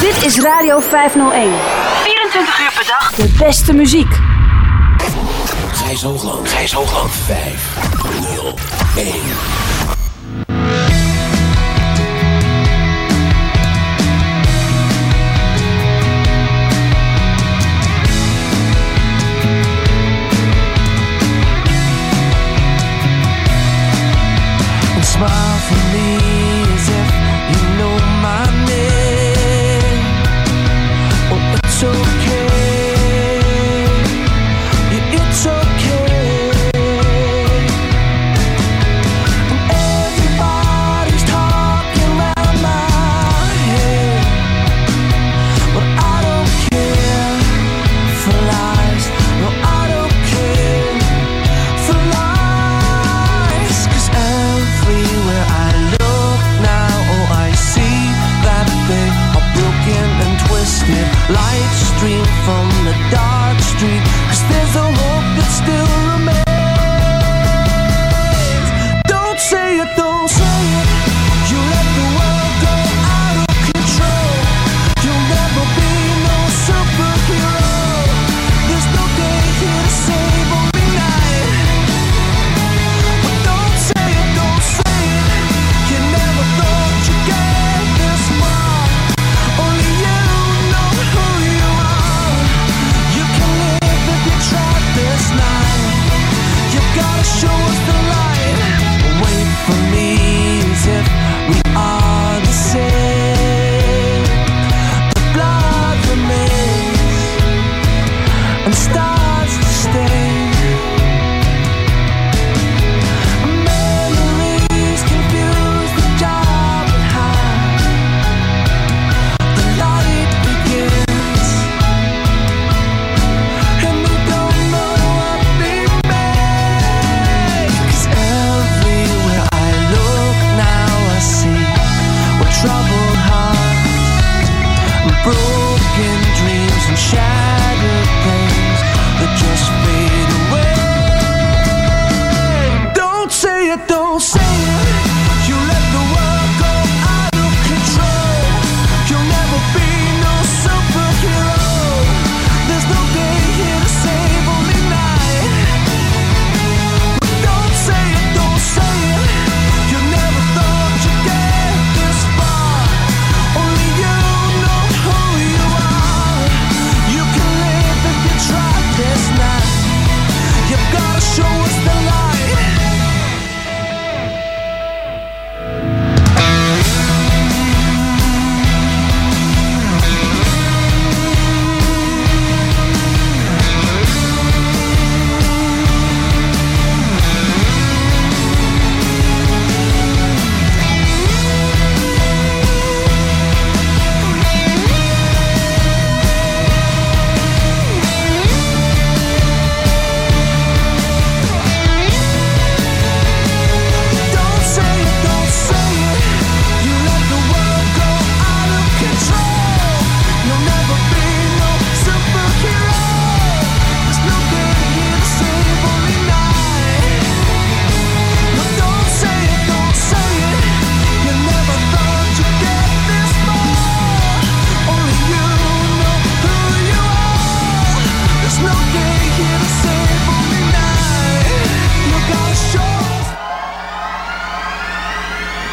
Dit is Radio 501. 24 uur per dag. De beste muziek. Gijs Hoogland. Gijs Hoogland. 501.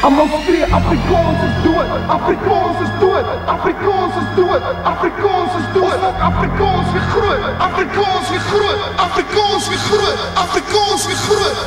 I'm on street, Afrikaners do it, Afrikaners do it, Afrikaners do it, Afrikaners do it, Afrikaans weer groot, Afrikaans weer groot, Afrikaans weer groot, Afrikaans weer groot.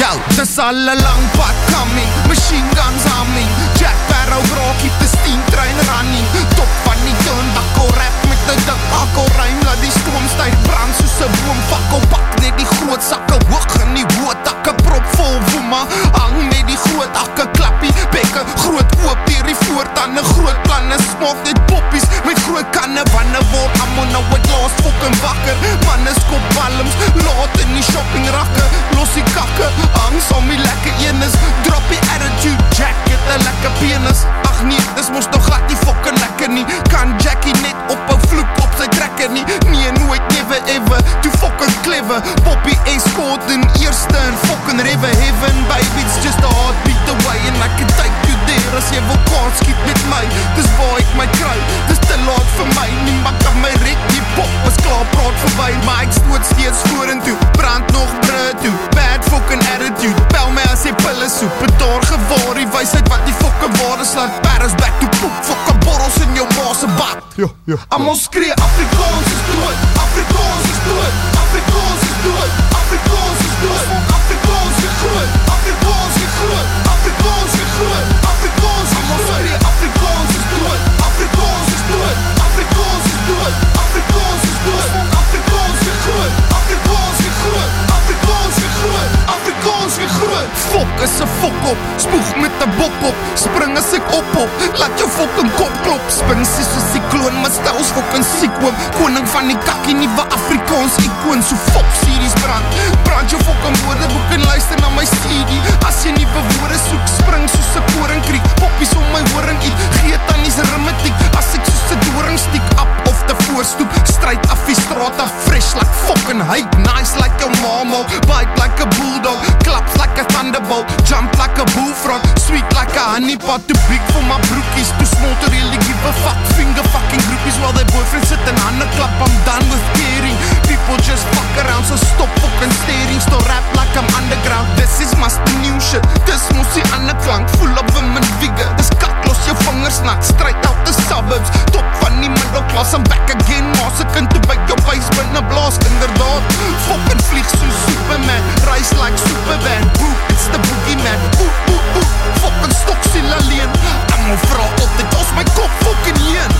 Yo, dis al 'n lang pad coming Machine guns humming Jack Sparrow raak keep the steam train running. Top van die turnbakkel rap met 'n dik akkel Ruim laat die stoom styf brand soos 'n boom. Fakkel pak net die groot sakke hoog in die hoë takke propvol woema. Hang met die groot hakke, klappie, bekke Groot oop hierdie voortande, groot planne. Smaak net poppies met groot kanne Wanne word ammo nou het laas fucking wakker? Manne skop palms, laat in die shopping rakke. Los die kakke, hang som die lekker enes. Drop die attitude jacket, een lekker penis. Ach nee, dis moest nog glad nie fucking lekker nie. Kan Jackie net op een vloek op sy trekker nie? Nee, nooit, never ever, too fucking clever. Poppy Escort in eerste en fucking in river heaven Baby, it's just a heartbeat away. En ek kan take you there as jy wil kaart skiet met my Dis waar ek my kry, dis te laat vir my Nie maar kan my rek, die pop is klaar praat voorbij Maar ek stoot steeds voor en toe, brand nog brug toe. Bad fucking attitude, bel my as jy pille soep. Betaar gewaar die weisheid wat die fucking waarde slaat Paris back to poep, fucking borrels in jou maas en bad Jo, ja, jo ja, ja. Amal skree, Afrikaans is dood, Afrikaans is dood Afrikaans is dood, Afrikaans is dood Afrikaans Up in walls Fok is 'n fok op, spoeg met 'n bok op, spring as ek op op, laat jou fucking kop klop, sies soos sikloon, my styles fucking siek oom, koning van die kakkie nuwe Afrikaans ikoon, so fok series brand, brand jou fucking woordeboek en luister na my CD, as jy nuwe woorde soek, spring soos 'n koringkriek, poppies om my horing eet, gee tannies rimetiek, as ek soos 'n doring stiek op of te voorstoep, stryd af die straat af, fresh like fucking hype, nice like your mama, bite like a bulldog, claps like a thunderbolt, jump like a bullfrog, sweet like a honeypot, too big for my broekies, too small to really give a fuck, finger fucking groupies while their boyfriend sit and handen klap, I'm done with caring, people just fuck around, so stop fucking staring, still rap like I'm underground, this is must the new shit, this mos die ander klank, full of women vigor, dis kak, los jou vingers nat, straight out the suburbs, top van die middelklas, I'm back again, maas ek kind toe by jou buis binne blaas, inderdaad, fucking vlieg so Superman, rise like Superman, boe, it's the boogeyman, oeh, oeh, oeh, fucking stoksiel alleen, allemaal vrou altyd, als my kop fucking heen,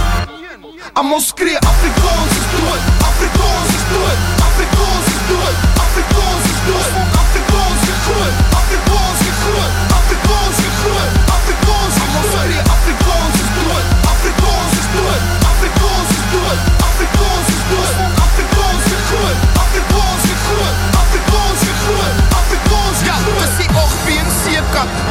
allemaal skree, Afrikaans is dood, Afrikaans is dood, Afrikaans is dood, Afrikaans is dood, Afrikaans is groot, Afrikaans is groot,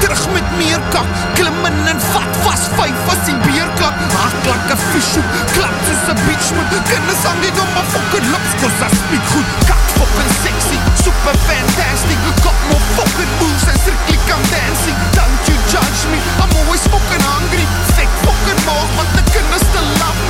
terug met meer kak, klim in en vat vas vyf as die beerklak, hard like a fishhoek, klap soos 'n beachmoed, kinders aan die dom maar fucking lips, cause I speak goed, kak fucking sexy, super fantastic, got more fucking moves and strictly come dancing, don't you judge me, I'm always fucking hungry, fake fucking maag, want the kinders still love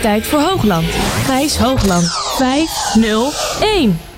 tijd voor Hoogland. Gijs Hoogland 501.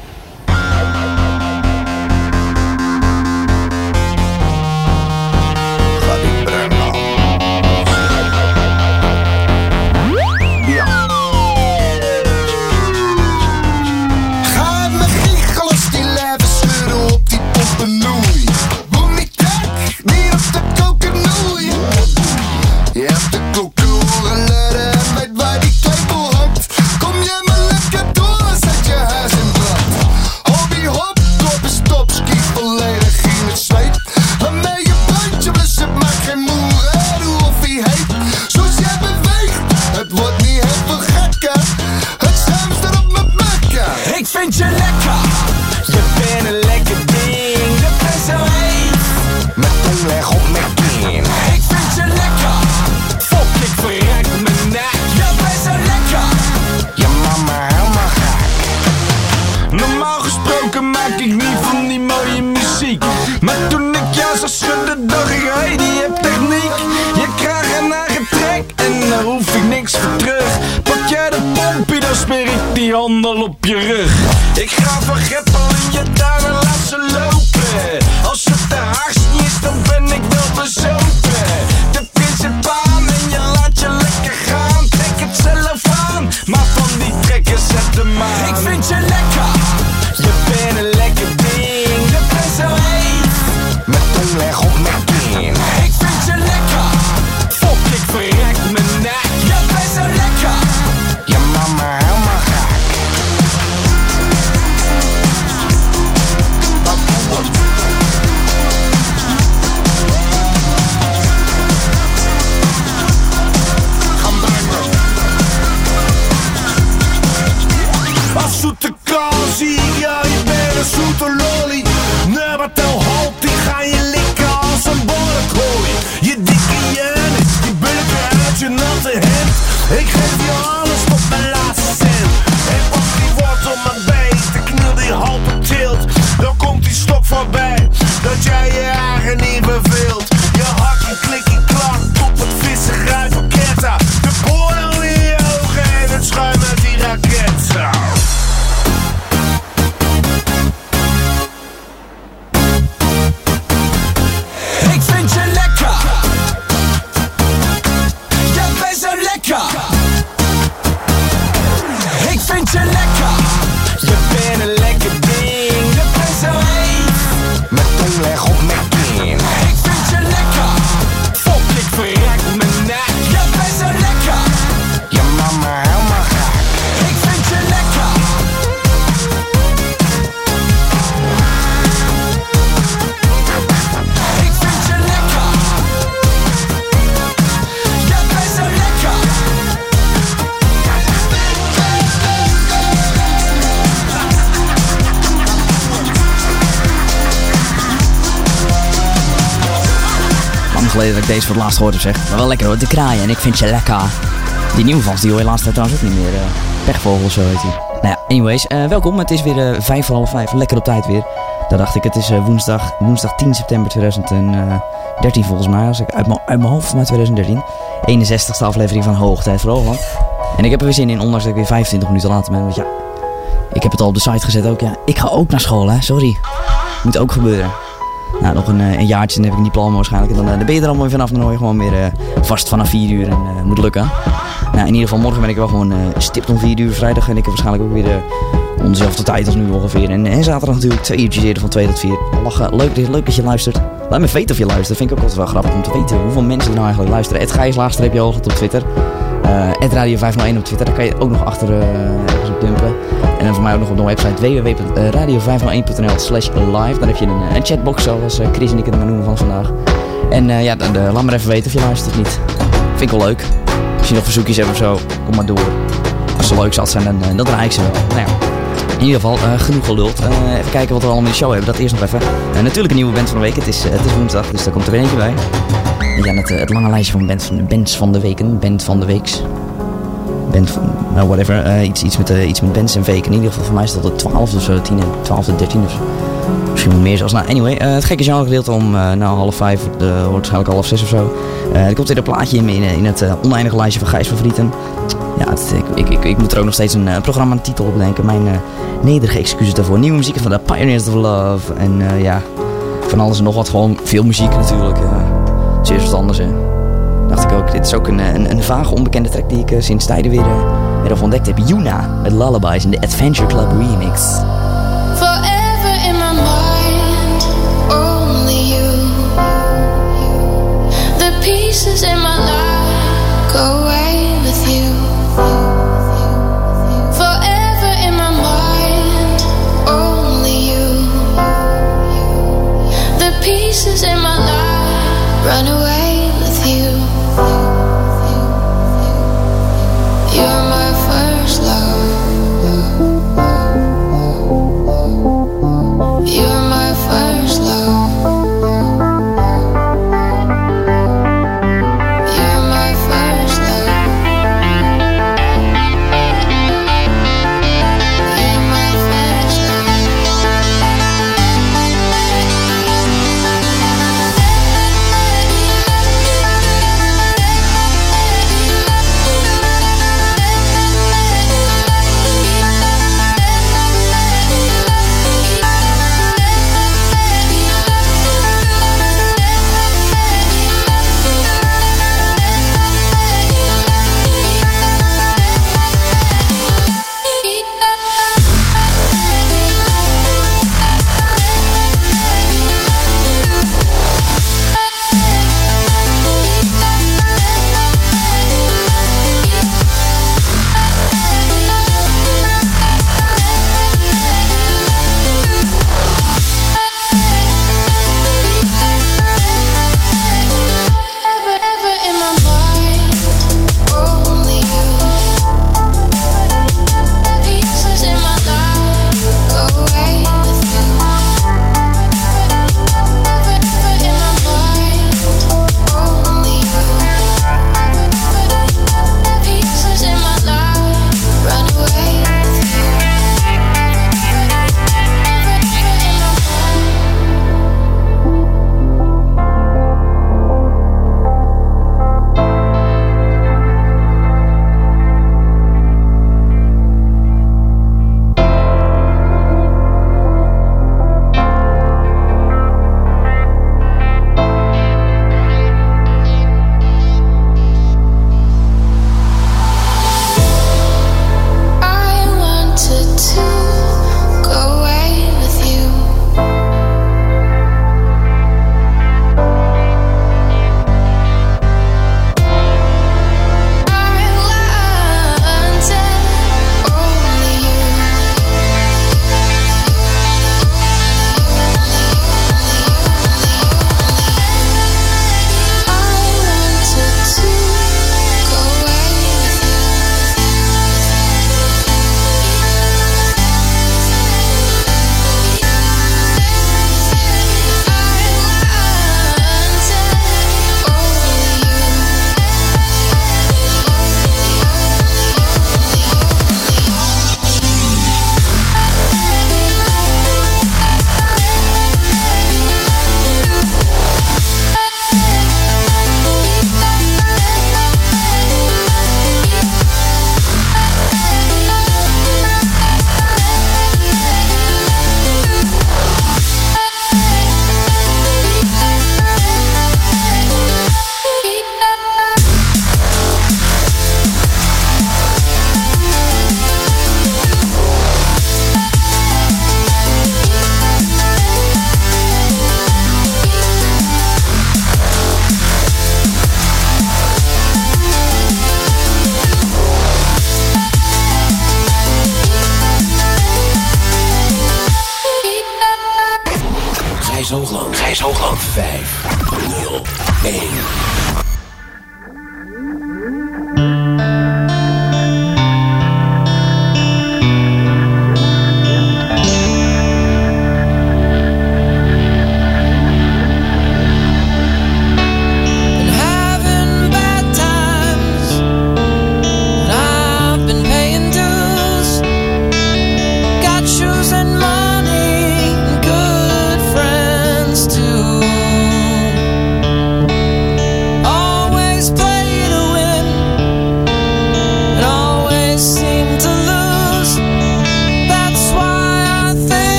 Voor het laatst gehoord zeg. Maar wel lekker hoor, de kraaien en ik vind je lekker. Die nieuwe vans, die hoor je laatst trouwens ook niet meer. eh pechvogel zo heet hij. Nou ja, anyways, eh, welkom. Het is weer eh, vijf voor half vijf. Lekker op tijd weer. Dan dacht ik, het is woensdag, woensdag 10 september 2013 volgens mij. Als ik uit mijn uit mijn hoofd, maar 2013. 61ste aflevering van Hoogtijd voor Hoogland. En ik heb er weer zin in, ondanks dat ik weer 25 minuten later ben. Want ja, ik heb het al op de site gezet ook. Ja, ik ga ook naar school hè, sorry. Moet ook gebeuren. Nou, nog een, eh, een jaartje heb ik een diploma waarschijnlijk. En dan, eh, dan ben je er allemaal vanaf. Dan hoor gewoon weer eh, vast vanaf 4 uur en moet lukken. Nou, in ieder geval morgen ben ik wel gewoon stipt om 4 uur. Vrijdag en ik heb waarschijnlijk ook weer uh, dezelfde tijd als nu ongeveer. En, en zaterdag natuurlijk twee uurtjes eerder van 2 tot 4. Lachen, leuk, leuk dat je luistert. Laat me weten of je luistert. Vind ik ook altijd wel grappig om te weten hoeveel mensen er nou eigenlijk luisteren. Ed Gijs al op Twitter. Eh Ed Radio 501 op Twitter. Daar kan je ook nog achter eh, dumpen. En dan voor mij ook nog op de website www.radio501.nl slash live. Daar heb je een, eh, een chatbox zoals eh, Chris en ik het maar noemen van vandaag. En eh, ja, dan, eh, laat maar even weten of je luistert of niet. Vind ik wel leuk. Als je nog verzoekjes hebt of zo, kom maar door. Als ze leuk zat zijn, dan, eh, dan draai ik ze wel. Nou ja. In ieder geval, eh, genoeg geduld. Eh, even kijken wat we allemaal in de show hebben. Dat eerst nog even. Eh, natuurlijk een nieuwe band van de week. Het is, het is woensdag, dus daar komt er weer eentje bij. Ja, het, het lange lijstje van bands van, de bands van de weken. Band van de weeks. Band van, nou whatever. Iets, iets, met, iets met bands en weken. In ieder geval voor mij is dat de 12 of zo, 10 en 12 en 13 of zo. Misschien meer zelfs. Nou, anyway, eh, het gekke gedeelte om uh, nou, half vijf, uh, waarschijnlijk half zes of zo. Er komt weer een plaatje in, in, het oneindige lijstje van Gijs favorieten. Ja, het, ik, ik, ik, moet er ook nog steeds een programma titel op bedenken. Mijn nederige excuses daarvoor. Nieuwe muziek van de Pioneers of Love. En ja, van alles en nog wat. Gewoon veel muziek natuurlijk. zeer wat anders, hè. Dacht ik ook, dit is ook een, een, een vage onbekende track die ik sinds tijden weer, weer ontdekt heb. Yuna met Lullabies in de Adventure Club remix. Pieces in my life go away with you. Forever in my mind, only you. The pieces in my life run away with you. You're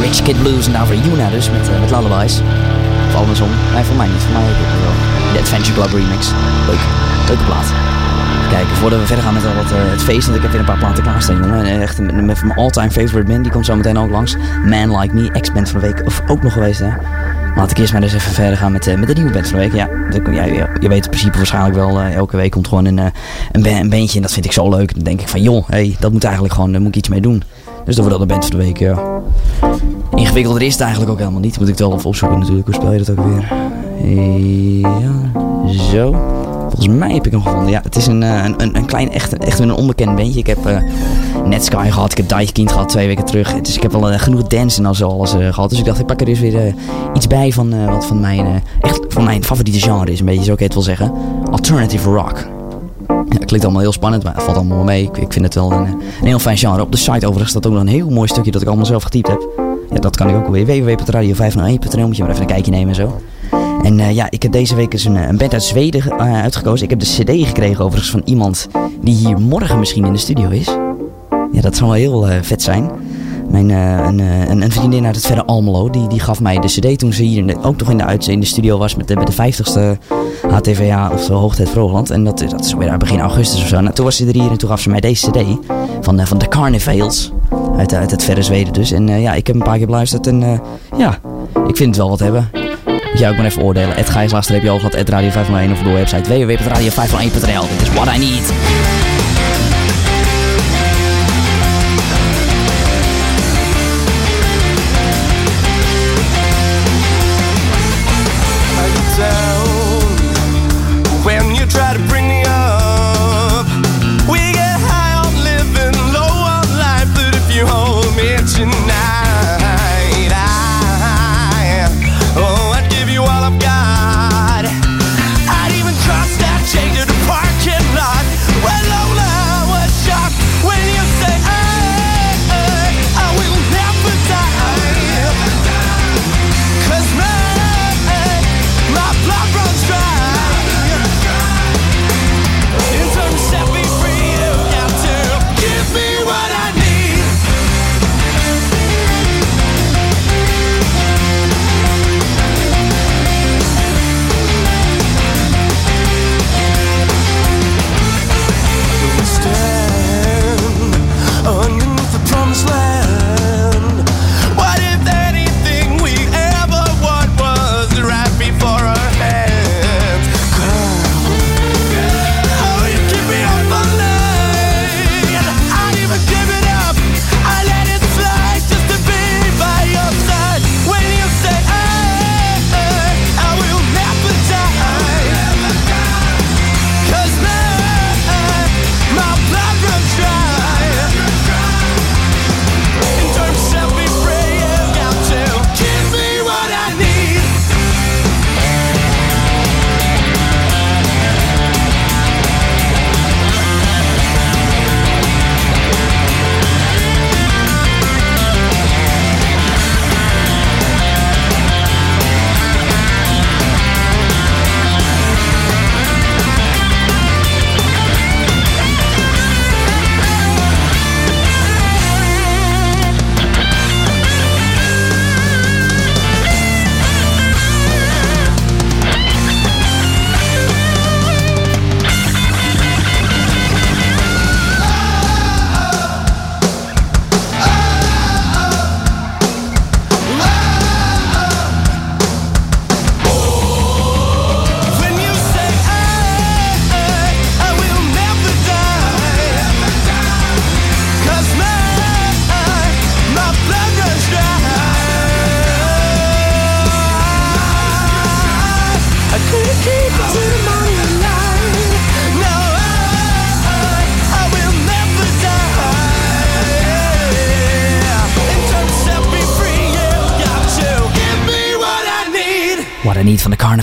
Rich Kid Blues en daarvoor Yuna dus met, eh, met Lullabies. Of andersom. Nee, voor mij niet. Voor mij heb wel. De Adventure Club remix. Leuk. Leuke plaat. Even kijken, voordat we verder gaan met al wat, eh, het feest, want ik heb weer een paar platen klaarstaan, jongen. En echt met, met mijn all-time favorite band, die komt zo meteen ook langs. Man Like Me, ex-band van de week, of ook nog geweest, hè. Laat ik eerst maar eens even verder gaan met, eh, met de nieuwe band van de week. Ja, ja, je, je weet het principe waarschijnlijk wel. eh, elke week komt gewoon een, eh, ba- een bandje en dat vind ik zo leuk. Dan denk ik van, joh, hey, dat moet eigenlijk gewoon, daar moet ik iets mee doen. Dus dat wordt dan de band van de week, ja. Ingewikkelder is het eigenlijk ook helemaal niet. Moet ik wel even opzoeken natuurlijk. Hoe speel je dat ook weer? Ja, zo. Volgens mij heb ik hem gevonden. Ja, het is een, eh, een, een, klein, echt, echt een onbekend bandje. Ik heb eh Netsky gehad, ik heb Daikind gehad twee weken terug. Dus ik heb wel eh, genoeg dance en zo alles eh, gehad. Dus ik dacht, ik pak er dus weer iets bij van wat van mijn, echt van mijn favoriete genre is. Een beetje, zo kan het wel zeggen. Alternative rock. Ja, klinkt allemaal heel spannend, maar het valt allemaal mee. Ik, vind het wel een, een heel fijn genre. Op de site overigens staat ook nog een heel mooi stukje dat ik allemaal zelf getypt heb. Ja, dat kan ik ook weer. www.radio501.nl moet je maar even een kijkje nemen en zo. En eh, ja, ik heb deze week dus een, een band uit Zweden eh, uitgekozen. Ik heb de cd gekregen overigens van iemand die hier morgen misschien in de studio is. Ja, dat zou wel heel eh, vet zijn. Mijn, eh, een, eh, een, een vriendin uit het verre Almelo, die, die gaf mij de cd toen ze hier ook nog in de, studio was met de, met de 50ste HTVA, of Hoogtijd voor Hoogland. En dat, dat is weer begin augustus of zo. Nou, toen was ze er hier en toen gaf ze mij deze cd van, eh, van de Carnivales. Uit, uit het verre Zweden dus. En ja, ik heb een paar keer beluisterd en ja, ik vind het wel wat hebben. Moet jij ook maar even oordelen. Ed Gijslaster heb je al gehad. Ed Radio 501 of op de website www.radio501.nl. Dit is What I Need.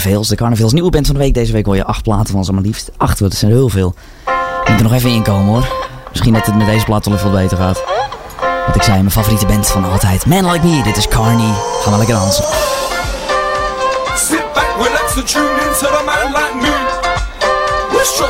Carnavals. De Carnivals nieuwe band van de week. Deze week hoor je acht platen van ze, maar liefst acht. Dat zijn er heel veel. Moet er nog even inkomen hoor. Misschien dat het met deze plaat wel even beter gaat. Wat ik zei, mijn favoriete band van altijd. Man Like Me, dit is Carney. Ga maar lekker dansen. Into the like me. Wish.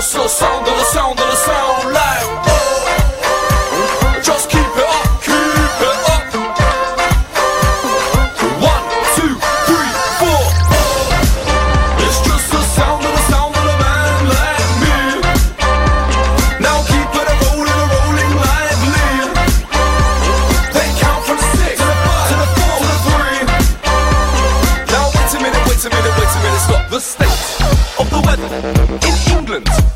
England.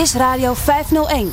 is Radio 501.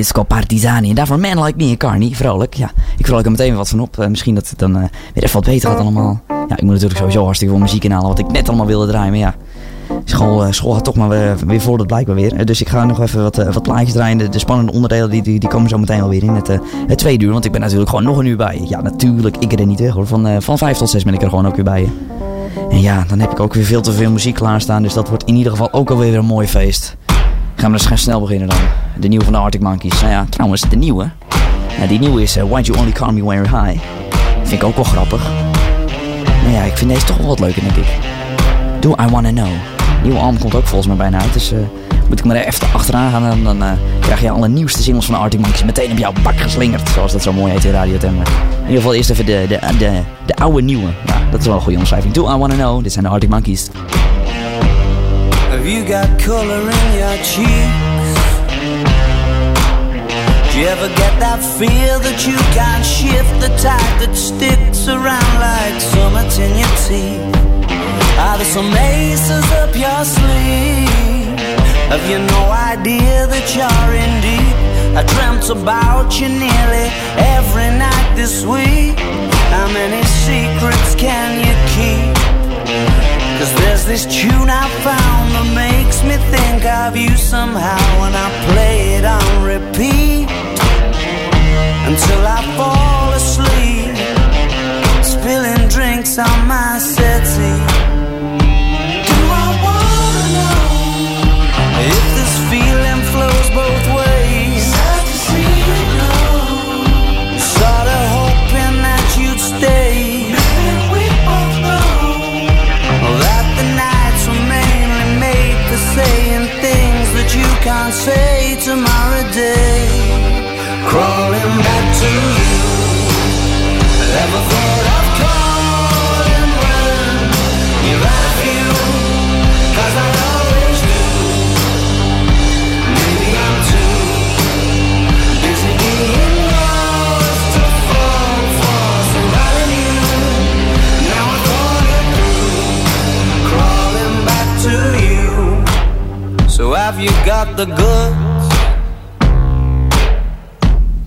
Disco, partizani. En daarvoor Man Like Me en Carney. Vrolijk, ja. Ik vrolijk er meteen wat van op. Eh, misschien dat het dan eh, weer even wat beter gaat allemaal. Ja, ik moet natuurlijk sowieso hartstikke veel muziek inhalen. Wat ik net allemaal wilde draaien. Maar ja, school, eh, school gaat toch maar weer, weer voor, dat blijkbaar weer. Dus ik ga nog even wat, wat plaatjes draaien. De, de spannende onderdelen die, die, die komen zo meteen wel weer in het, het tweede uur. Want ik ben natuurlijk gewoon nog een uur bij. Ja, natuurlijk. Ik er niet weg hoor. Van, van vijf tot zes ben ik er gewoon ook weer bij. En ja, dan heb ik ook weer veel te veel muziek klaarstaan. Dus dat wordt in ieder geval ook alweer een mooi feest. Gaan we dus gaan snel beginnen dan. De nieuwe van de Arctic Monkeys. Nou ja, trouwens, de nieuwe. Ja, die nieuwe is uh, Why'd You Only Call Me When You're High. Vind ik ook wel grappig. Maar ja, ik vind deze toch wel wat leuker, denk ik. Do I Wanna Know. Nieuwe album komt ook volgens mij bijna uit. Dus eh, moet ik maar even achteraan gaan. En dan eh, krijg je alle nieuwste singles van de Arctic Monkeys meteen op jouw bak geslingerd. Zoals dat zo mooi heet in Radio Temmer. In ieder geval eerst even de, de, de, de oude nieuwe. Ja, dat is wel een goede omschrijving. Do I Wanna Know. Dit zijn de Arctic Monkeys. Have you got color in your cheeks? You ever get that feel that you can't shift? The type that sticks around like summits in your teeth? Are there some aces up your sleeve? Have you no idea that you're in deep? I dreamt about you nearly every night this week. How many secrets can you keep? Cause there's this tune I found that makes me think of you somehow when I play it on repeat until I fall asleep. Spill drinks on my settee. Do I wanna know if this feeling flows both ways? Sad to see you go. Hoping that you'd stay. Maybe we both know that the nights were mainly made for saying things that you can't say tomorrow day. Crawling back to you. Ever thought of calling when you're out of you? 'Cause I always do. Maybe I'm too busy being lost to fall for somebody new. Now I thought it through, crawling back to you. So have you got the goods?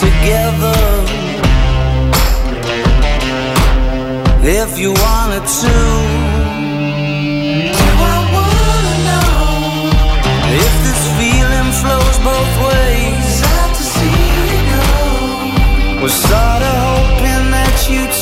together if you wanted to. Do I wanna know if this feeling flows both ways? Sad to see you go. Was sorta hoping that you'd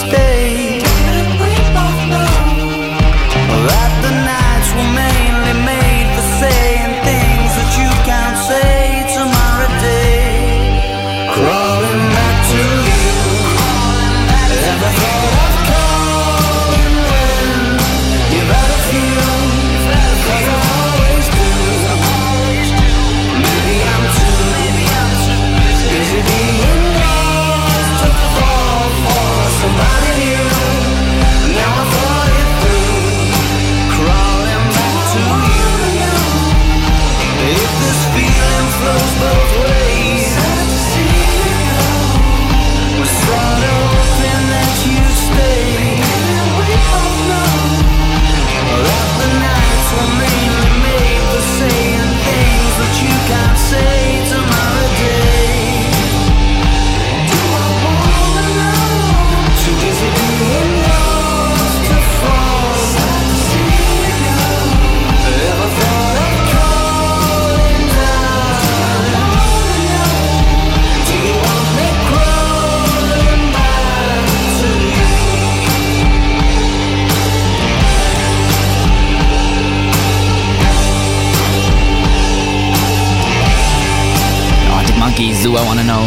Do I Wanna Know.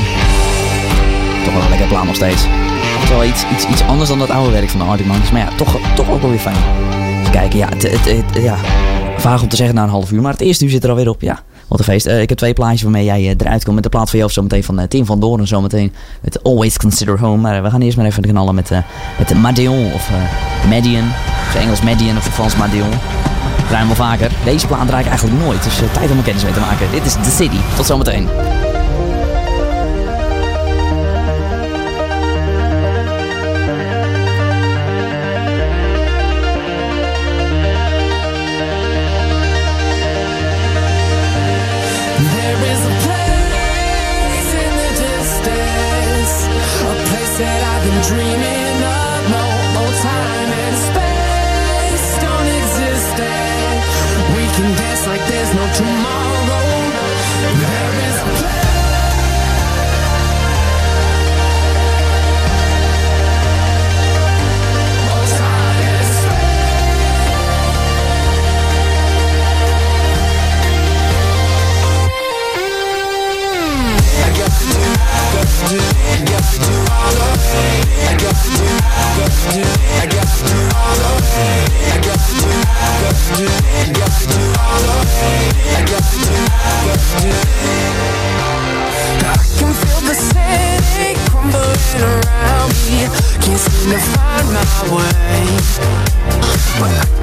Toch wel een lekker plaat nog steeds. Het is wel iets, iets, iets anders dan dat oude werk van de Arctic Monkeys. Maar ja, toch, toch ook wel weer fijn. Even kijken, ja, het, het, ja. Vaag om te zeggen na een half uur. Maar het eerste uur zit er alweer op, ja. Wat een feest. Eh, ik heb twee plaatjes waarmee jij eh, eruit komt. Met de plaat van jou zometeen van eh, Tim van Doorn. Zometeen met Always Consider Home. Maar we gaan eerst maar even knallen met, met de Madeon. Of Median. Of Engels Median of Frans Madeon. Ruim wel vaker. Deze plaat draai ik eigenlijk nooit. Dus tijd om er kennis mee te maken. Dit is The City. Tot zometeen. Dreaming Can't seem to find my way. But I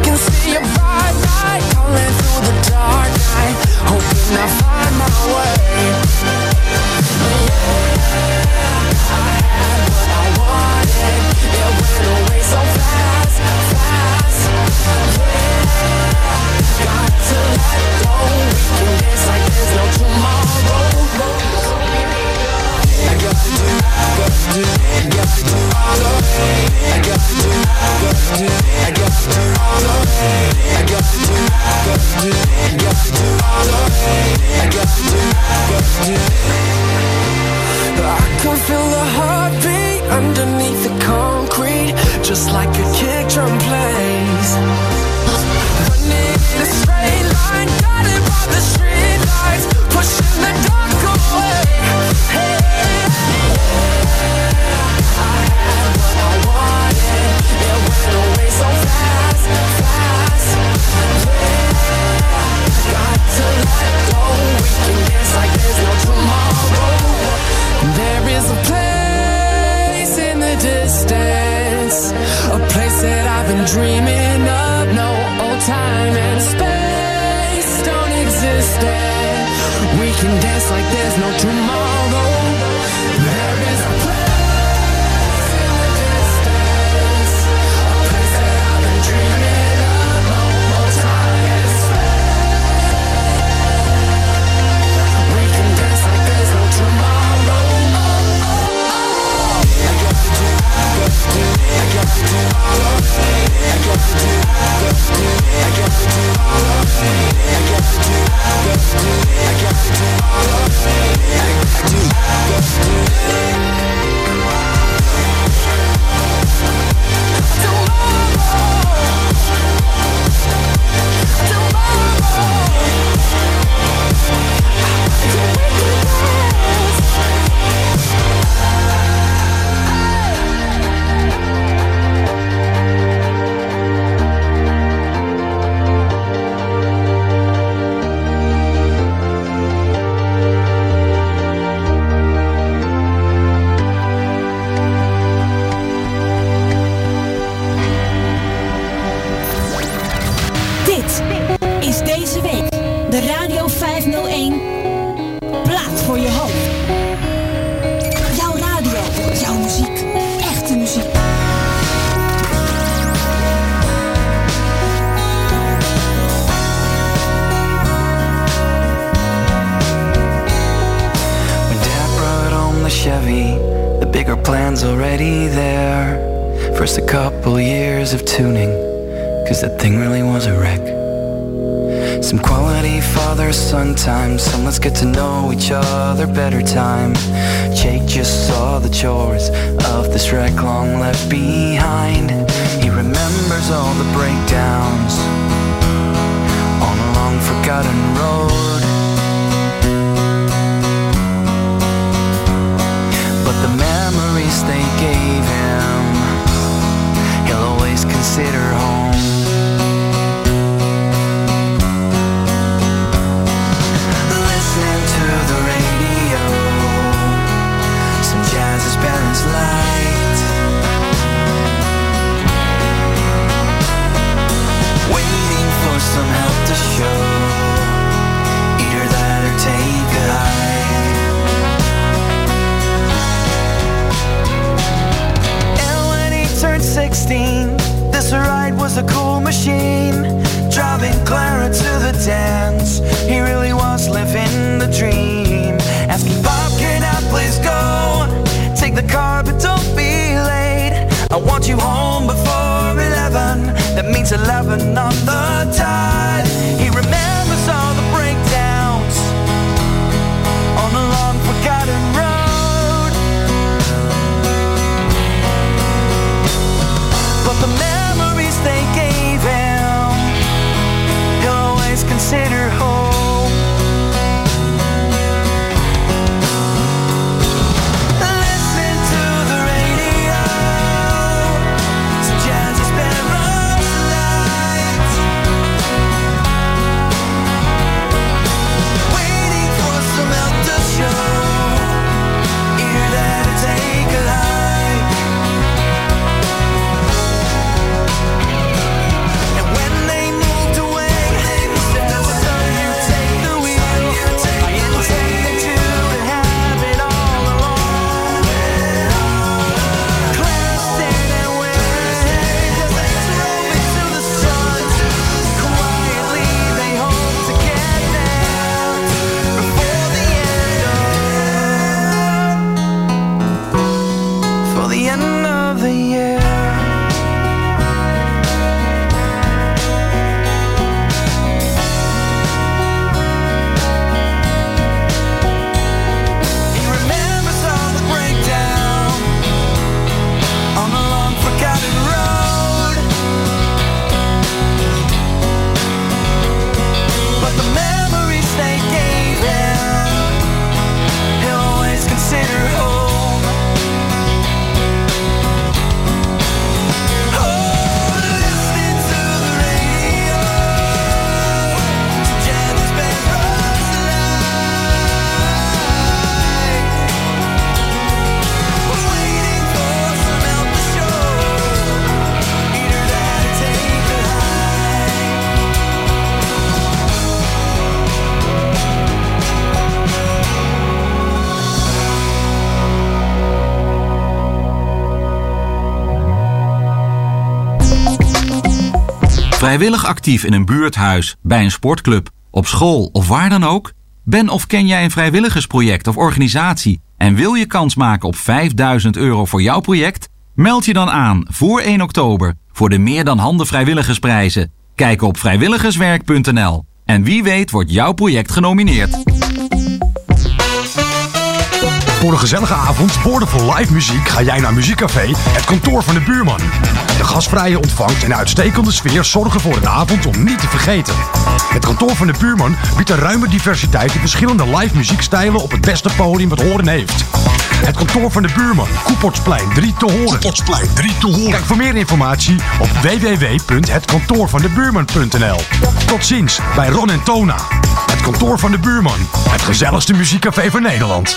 Vrijwillig actief in een buurthuis, bij een sportclub, op school of waar dan ook? Ben of ken jij een vrijwilligersproject of organisatie en wil je kans maken op 5000 euro voor jouw project? Meld je dan aan voor 1 oktober voor de Meer dan Handen Vrijwilligersprijzen. Kijk op vrijwilligerswerk.nl en wie weet wordt jouw project genomineerd. Voor een gezellige avond, boordevol live muziek, ga jij naar Muziekcafé Het Kantoor van de Buurman. De gastvrije ontvangst en de uitstekende sfeer zorgen voor een avond om niet te vergeten. Het Kantoor van de Buurman biedt een ruime diversiteit in verschillende live muziekstijlen op het beste podium wat Horen heeft. Het Kantoor van de Buurman, Koeportsplein 3 te horen. Koeportsplein 3 te horen. Kijk voor meer informatie op www.hetkantoorvandebuurman.nl Tot ziens bij Ron en Tona. Het Kantoor van de Buurman, het gezelligste muziekcafé van Nederland.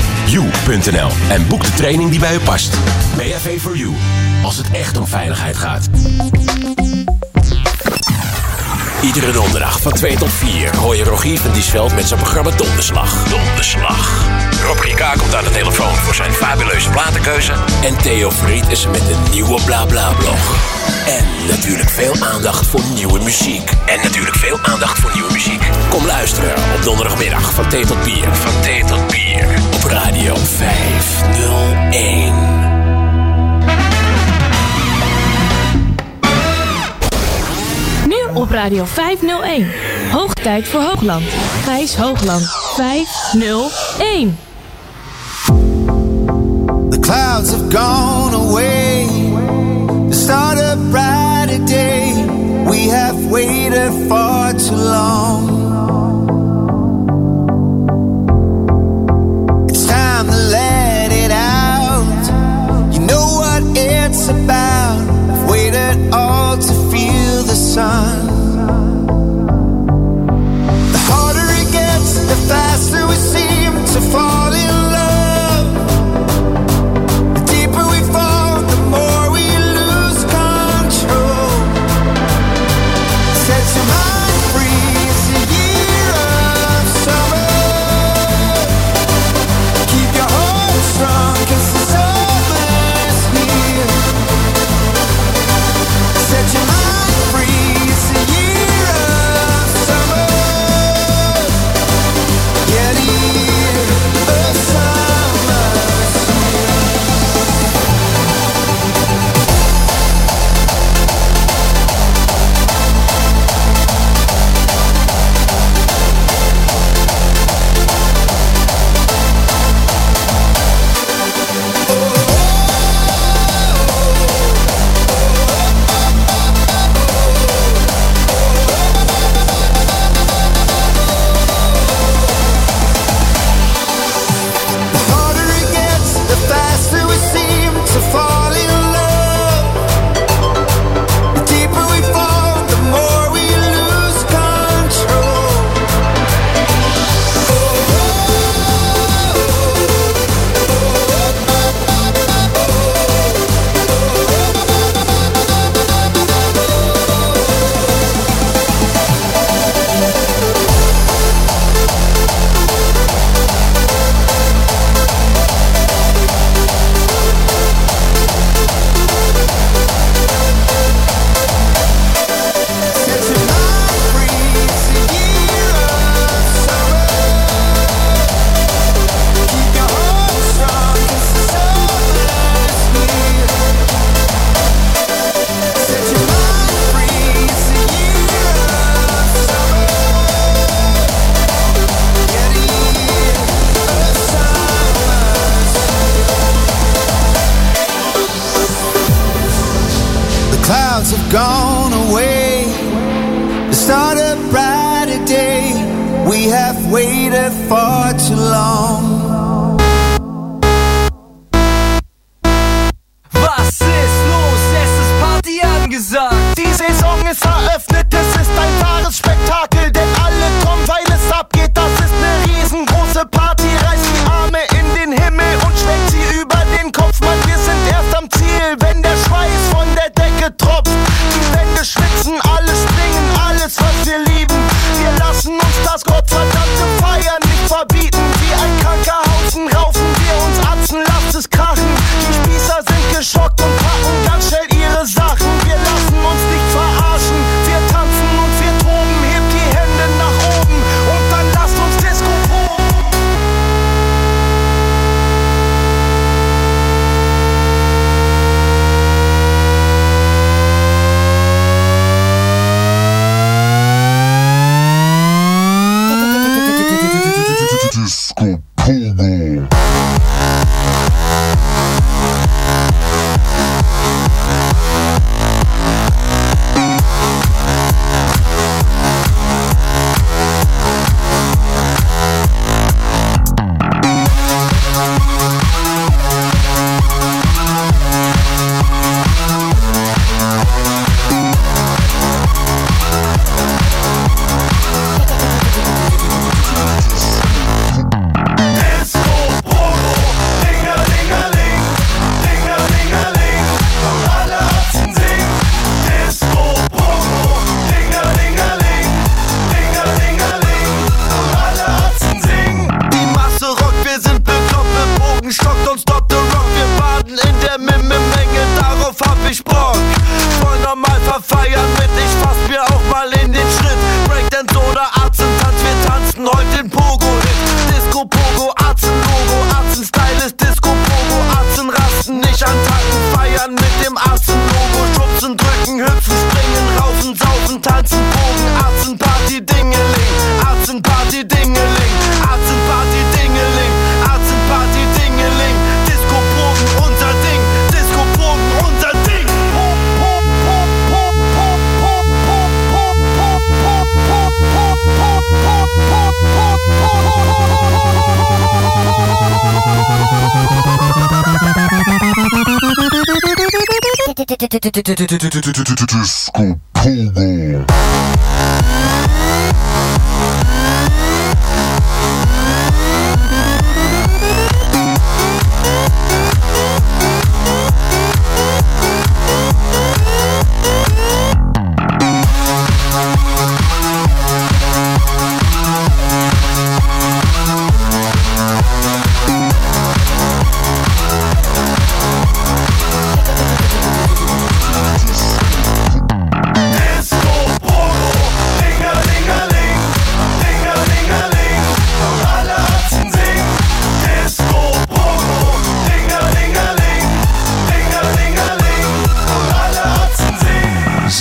www.bav-4-u.nl en boek de training die bij u past. BHV for You, als het echt om veiligheid gaat. Iedere donderdag van 2 tot 4 hoor je Rogier van Diesveld met zijn programma Donderslag. Donderslag. Rob Rika komt aan de telefoon voor zijn fabuleuze platenkeuze. En Theo Fried is er met een nieuwe BlaBla-blog. En natuurlijk veel aandacht voor nieuwe muziek. En natuurlijk veel aandacht voor nieuwe muziek. Kom luisteren op donderdagmiddag van thee tot bier. Van thee tot bier. Op Radio 501. Nu op Radio 501. Hoog tijd voor Hoogland. Gijs Hoogland 501. Clouds have gone away start a brighter day. We have waited far too long. It's time to let it out. You know what it's about. I've waited all to feel the sun. The harder it gets, the faster we seem to fall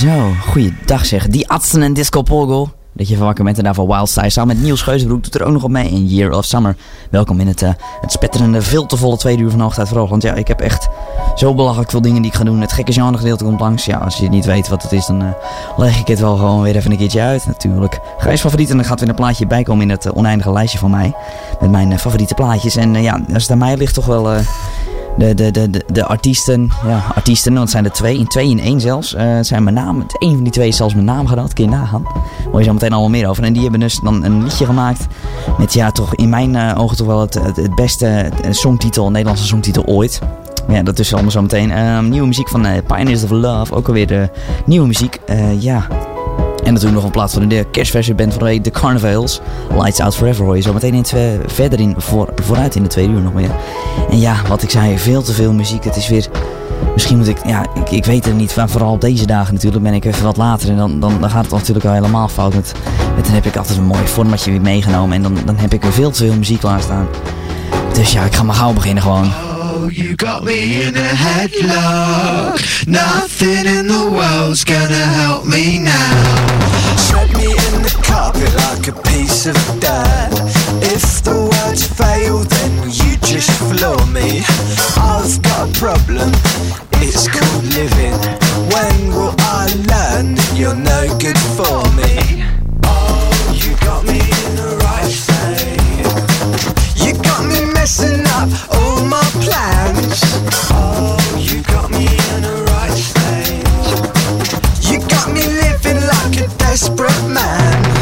Zo, goeiedag zeg. Die Atsen en Disco Pogo. Dat je van wakker bent en daarvoor Wild Style. Samen met Niels Geuzenbroek doet er ook nog op mee in Year of Summer. Welkom in het, eh, het spetterende, veel te volle tweede uur van Hoogtijd voor Want ja, ik heb echt zo belachelijk veel dingen die ik ga doen. Het gekke genre gedeelte komt langs. Ja, als je niet weet wat het is, dan eh, leg ik het wel gewoon weer even een keertje uit natuurlijk. Grijs favoriet en dan gaat weer een plaatje bij komen in het eh, oneindige lijstje van mij. Met mijn favoriete plaatjes. En ja, als het aan mij ligt toch wel... eh, de, de, de, de, artiesten, ja, artiesten, want het zijn er twee, in twee in één zelfs. Eh, het zijn mijn naam, van die twee is zelfs mijn naam gehad, kun je nagaan. Hoor je zo meteen allemaal meer over. En die hebben dus dan een liedje gemaakt met, ja, toch in mijn eh, ogen toch wel het, het, beste eh, songtitel, Nederlandse songtitel ooit. Ja, dat is allemaal zo meteen. Ehm, nieuwe muziek van eh, Pioneers of Love, ook alweer de nieuwe muziek. Eh, ja, en natuurlijk nog een plaats van de kerstversie band van de The Carnivals. Lights Out Forever hoor je zo meteen twee, verder in, voor, vooruit in de tweede uur nog meer. En ja, wat ik zei, veel te veel muziek. Het is weer... Misschien moet ik... Ja, ik, ik weet het niet. Maar vooral op deze dagen natuurlijk ben ik even wat later. En dan, dan, dan gaat het natuurlijk al helemaal fout. Met, met, dan heb ik altijd een mooi formatje weer meegenomen. En dan, dan heb ik weer veel te veel muziek klaarstaan. Dus ja, ik ga maar gauw beginnen gewoon. You got me in a headlock. Nothing in the world's gonna help me now. Shred me in the carpet like a piece of dirt. If the words fail, then you just floor me. I've got a problem, it's called living. When will I learn that you're no good for me? Oh, you got me in the messing up all my plans. Oh, you got me in a right state. You got me living like a desperate man.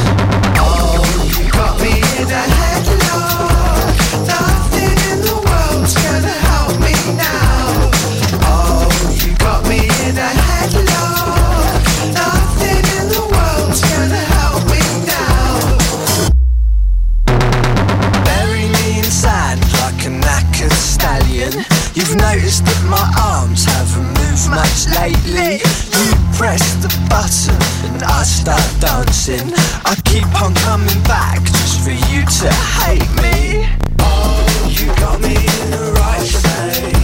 You've noticed that my arms haven't moved much lately. You press the button and I start dancing. I keep on coming back just for you to hate me. Oh, you got me in the right state.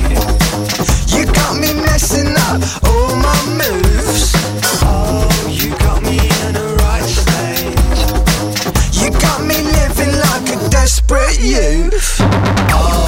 You got me messing up all my moves. Oh, you got me in the right state. You got me living like a desperate youth. Oh,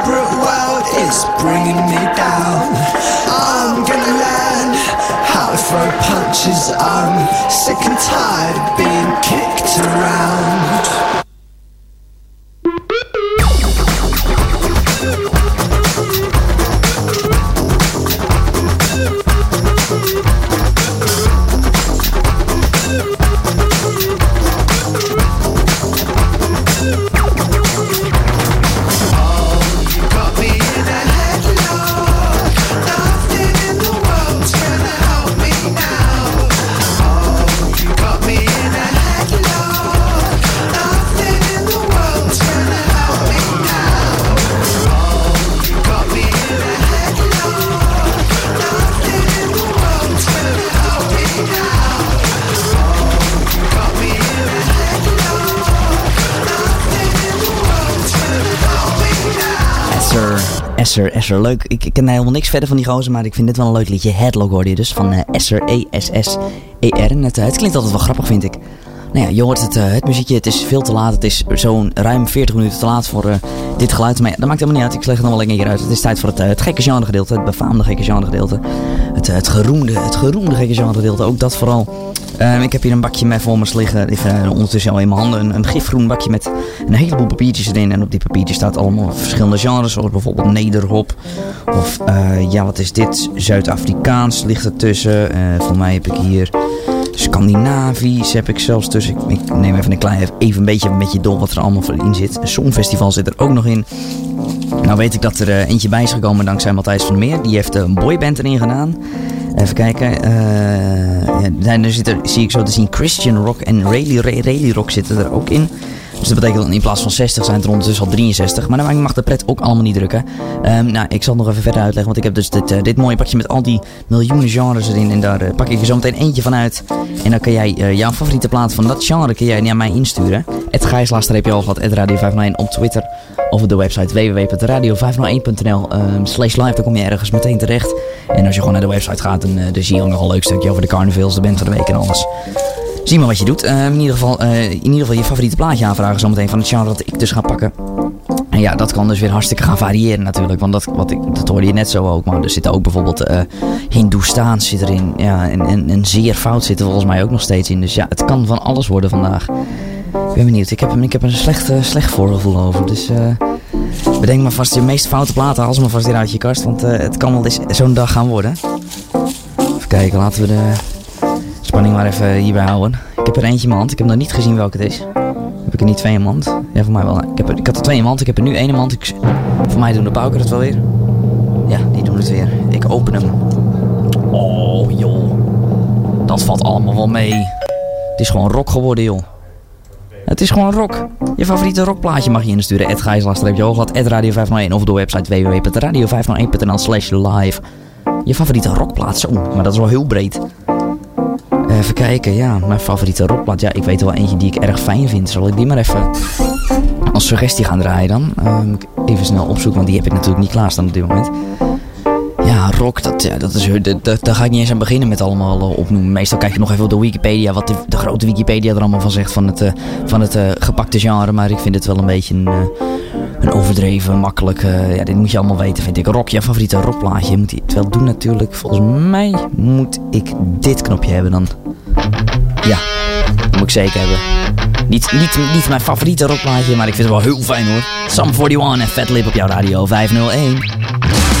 desperate world is bringing me down. I'm gonna learn how to throw punches. I'm sick and tired of being Esser, Esser. Leuk. Ik, ik ken helemaal niks verder van die gozer, maar ik vind dit wel een leuk liedje. Headlock hoorde je dus, van eh, Esser, E-S-S-E-R. Eh, het klinkt altijd wel grappig, vind ik. Nou ja, je hoort het, eh, het muziekje, het is veel te laat. Het is zo'n ruim 40 minuten te laat voor dit geluid. Maar ja, dat maakt helemaal niet uit. Ik leg het nog wel lekker hier uit. Het is tijd voor het, het gekke genre gedeelte. Het befaamde gekke genre gedeelte. Het, het geroemde, het geroemde gekke genre gedeelte. Ook dat vooral. Ehm, ik heb hier een bakje met voor me liggen. Eh, ondertussen al in mijn handen. Een, gifgroen bakje met een heleboel papiertjes erin. En op die papiertjes staat allemaal verschillende genres. Zoals bijvoorbeeld nederhop. Of eh, ja, wat is dit? Zuid-Afrikaans ligt ertussen. Eh voor mij heb ik hier Scandinavisch heb ik zelfs tussen. Ik, neem even een klein, even een beetje met je door wat er allemaal voor in zit. Een songfestival zit er ook nog in. Nou weet ik dat er eh, eentje bij is gekomen dankzij Matthijs van der Meer. Die heeft een boyband erin gedaan. Even kijken. eh ja, daar zit er, zie ik zo te zien Christian rock en rally, rock zitten er ook in. Dus dat betekent dat in plaats van 60 zijn het er ondertussen al 63. Maar dan mag de pret ook allemaal niet drukken. Ehm, nou, ik zal nog even verder uitleggen. Want ik heb dus dit, eh, dit mooie pakje met al die miljoenen genres erin. En daar eh, pak ik er zo meteen eentje van uit. En dan kan jij jouw favoriete plaat van dat genre kun jij naar mij insturen. Het gehad, Radio 501 op Twitter. Of op de website www.radio501.nl ehm, slash live. Dan kom je ergens meteen terecht. En als je gewoon naar de website gaat, dan, eh, dan zie je ook nog een leuk stukje over de carnavals, de band van de week en alles. Zie maar wat je doet. Ehm, in, ieder geval, eh, in ieder geval je favoriete plaatje aanvragen zometeen van het genre dat ik dus ga pakken. En ja, dat kan dus weer hartstikke gaan variëren natuurlijk. Want dat, wat ik, dat hoorde je net zo ook. Maar er zit ook bijvoorbeeld eh Hindoestaans zit erin. Ja, en, en, en zeer fout zit er volgens mij ook nog steeds in. Dus ja, het kan van alles worden vandaag. Ik ben benieuwd. Ik heb, ik heb een slecht, eh, slecht voorgevoel over. Dus eh bedenk maar vast je meest foute platen. Haal ze maar vast weer uit je kast. Want eh, het kan wel eens zo'n dag gaan worden. Even kijken, laten we de spanning maar even hierbij houden. Ik heb er eentje in mijn hand. Ik heb nog niet gezien welke het is. Heb ik er niet twee in mijn hand? Ja, voor mij wel. Ik, heb er, ik had er twee in mijn hand. Ik heb er nu één in mijn hand. Ik, voor mij doen de pauken het wel weer. Ja, die doen het weer. Ik open hem. Oh, joh. Dat valt allemaal wel mee. Het is gewoon rock geworden, joh. Het is gewoon rock. Je favoriete rockplaatje mag je insturen. Ed Gijslaag-Hooglat, Ed Radio 501 of de website www.radio501.nl slash live. Je favoriete rockplaat, zo. Maar dat is wel heel breed. Even kijken, ja, mijn favoriete rockplaat. Ja, ik weet wel eentje die ik erg fijn vind. Zal ik die maar even als suggestie gaan draaien dan? Eh, ik even snel opzoeken, want die heb ik natuurlijk niet klaarstaan op dit moment. Ja, rock, dat, ja, dat is, dat, daar ga ik niet eens aan beginnen met allemaal eh, opnoemen. Meestal kijk je nog even op de Wikipedia, wat de, grote Wikipedia er allemaal van zegt van het, eh, van het eh, gepakte genre. Maar ik vind het wel een beetje een, een overdreven, makkelijk. ja, dit moet je allemaal weten, vind ik. Rock, je favoriete rockplaatje. Je het wel doen natuurlijk. Volgens mij moet ik dit knopje hebben dan. Ja, dat moet ik zeker hebben. Niet, niet, niet mijn favoriete rockplaatje, maar ik vind het wel heel fijn hoor. Sam 41 en Fat Lip op jouw radio 501.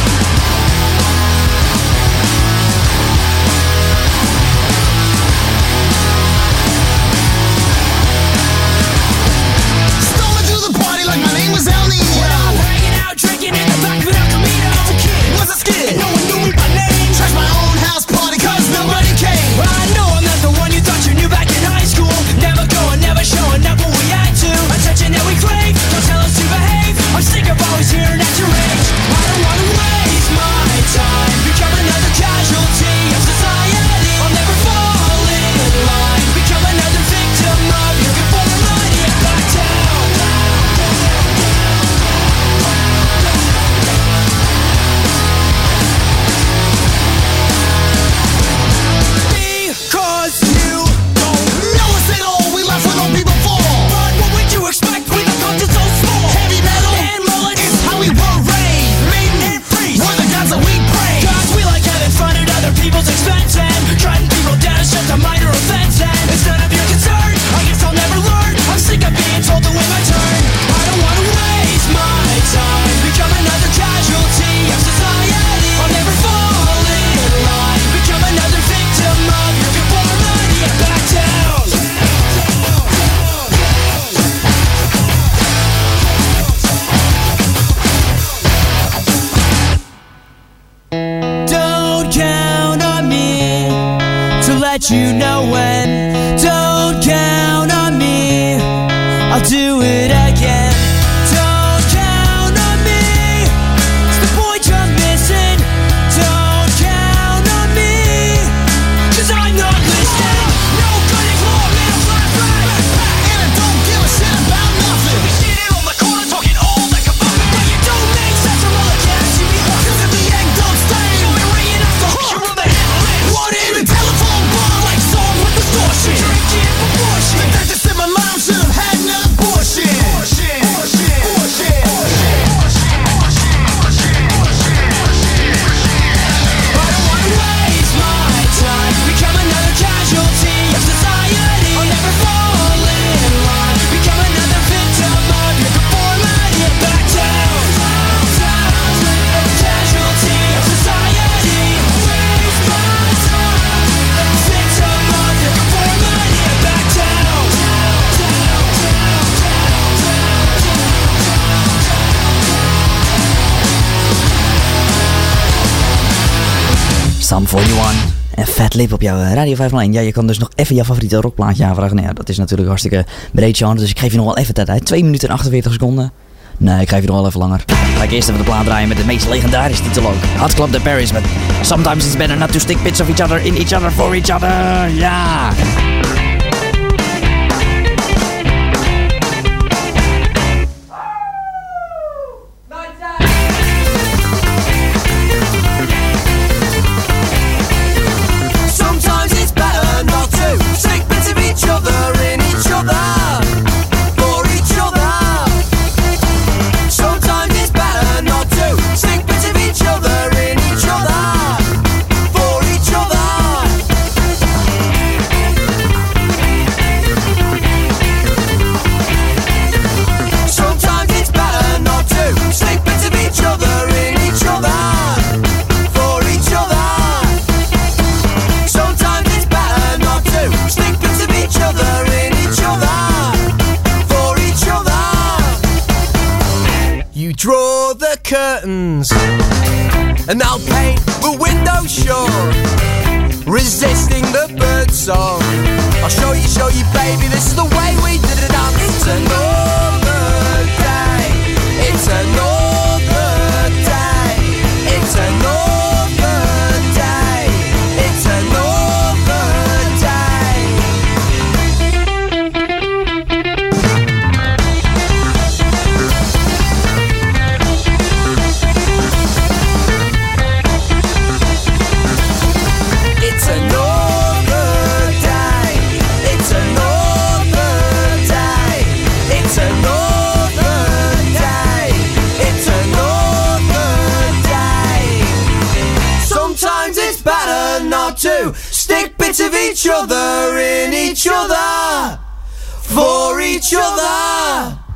het op jouw eh, Radio 501. Ja, je kan dus nog even jouw favoriete rockplaatje aanvragen. Nou ja, dat is natuurlijk hartstikke breed Sean. dus ik geef je nog wel even tijd uit. 2 minuten en 48 seconden. Nee, ik geef je nog wel even langer. Ga ik eerst even de plaat draaien met de meest legendarische titel ook. Hot Club de Paris met Sometimes it's better not to stick bits of each other in each other for each other. Ja! And I'll paint the window short, resisting the bird song. I'll show you, show you, baby, this is the way we did it up. It's an old each other, in each other, for each other.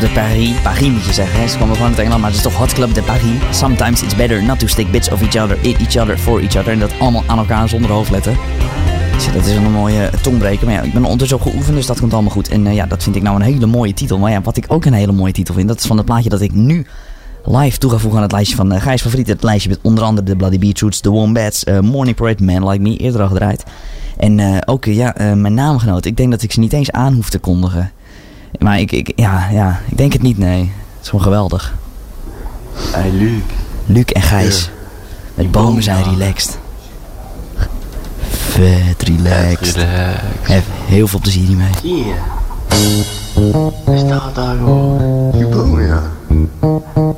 De Paris. Paris moet je zeggen, hè? Ze komen van het Engeland, maar het is toch Hot Club de Paris. Sometimes it's better not to stick bits of each other in each other for each other. En dat allemaal aan elkaar zonder hoofdletter. Dus ja, dat is een mooie tongbreker. Maar ja, ik ben ondertussen ook geoefend, dus dat komt allemaal goed. En eh, ja, dat vind ik nou een hele mooie titel. Maar ja, wat ik ook een hele mooie titel vind, dat is van het plaatje dat ik nu live toe voegen aan het lijstje van uh, Gijs favoriet. Het lijstje met onder andere de Bloody Beetroots, The Wombats, eh, Morning Parade, Man Like Me, eerder al gedraaid. En eh, ook eh, ja, eh, mijn naamgenoot. Ik denk dat ik ze niet eens aan hoef te kondigen. Maar ik, ik, ja, ja, ik denk het niet, nee. Het is gewoon geweldig. Hey Luc. Luc en Gijs. Met bomen zijn relaxed. Vet relaxed. Heb heel veel plezier hiermee. Hier. Hij staat daar gewoon. Die boom, ja.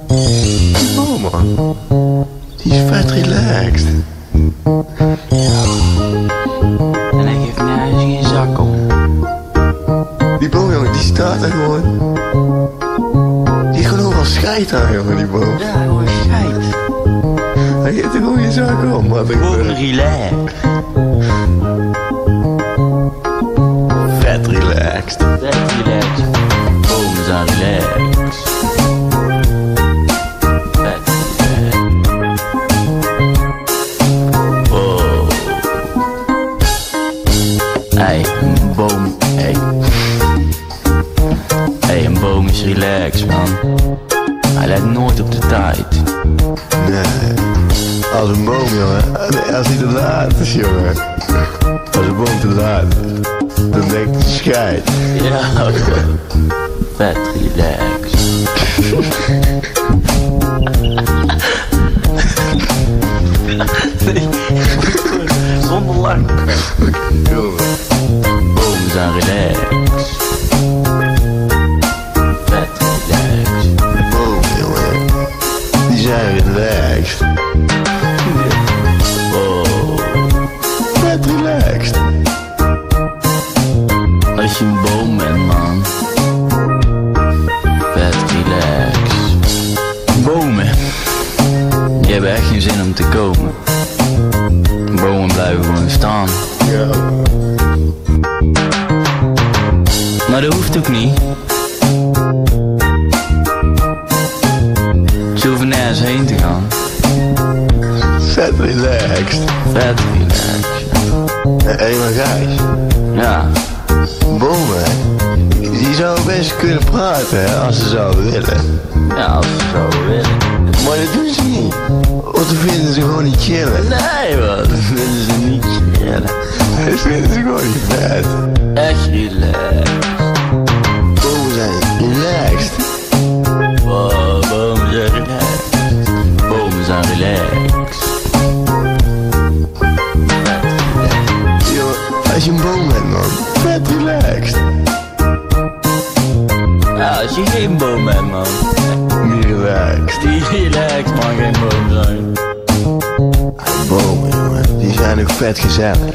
Die boom, man. Die is vet relaxed. En hij geeft nergens geen zak om. Die staat er gewoon. Die heeft gewoon overal scheid aan, jongen, die boom. Ja, gewoon scheid. Hij geeft er gewoon geen zak om, ik Gewoon relaxed. Vet relaxed. Vet relaxed. Bomen zijn relaxed. Oh. Hey, boom relaxed, man. Hij let nooit op de tijd. Nee. Als een boom, jongen. Als hij te laat is, jongen. Als een boom te laat is, dan denkt hij scheid. Ja, vet relaxed. nee, zonder lang. Jongen. Bomen zijn relaxed. Hebben echt geen zin om te komen. Bomen blijven gewoon staan. Ja. Maar dat hoeft ook niet. Ze hoeven nergens heen te gaan. Vet relaxed. Vet relaxed. Hé, maar Gijs. Ja. Bomen, die zouden best kunnen praten hè, als ze zouden willen. Ja, als ze zouden willen. Maar dat doen ze niet. Want dan vinden ze gewoon niet chillen. Nee, man. Dat vinden ze niet chillen. Dat vinden ze gewoon niet vet. Echt relaxed. Bomen zijn relaxed. Wow, bomen zijn relaxed. Bomen zijn relaxed. Yo, als je een boom bent, man. Vet relaxed. Ja, als je geen boom bent, man. Relaxed. Relaxed, man. Geen boom zijn. Zijn ook vet gezellig.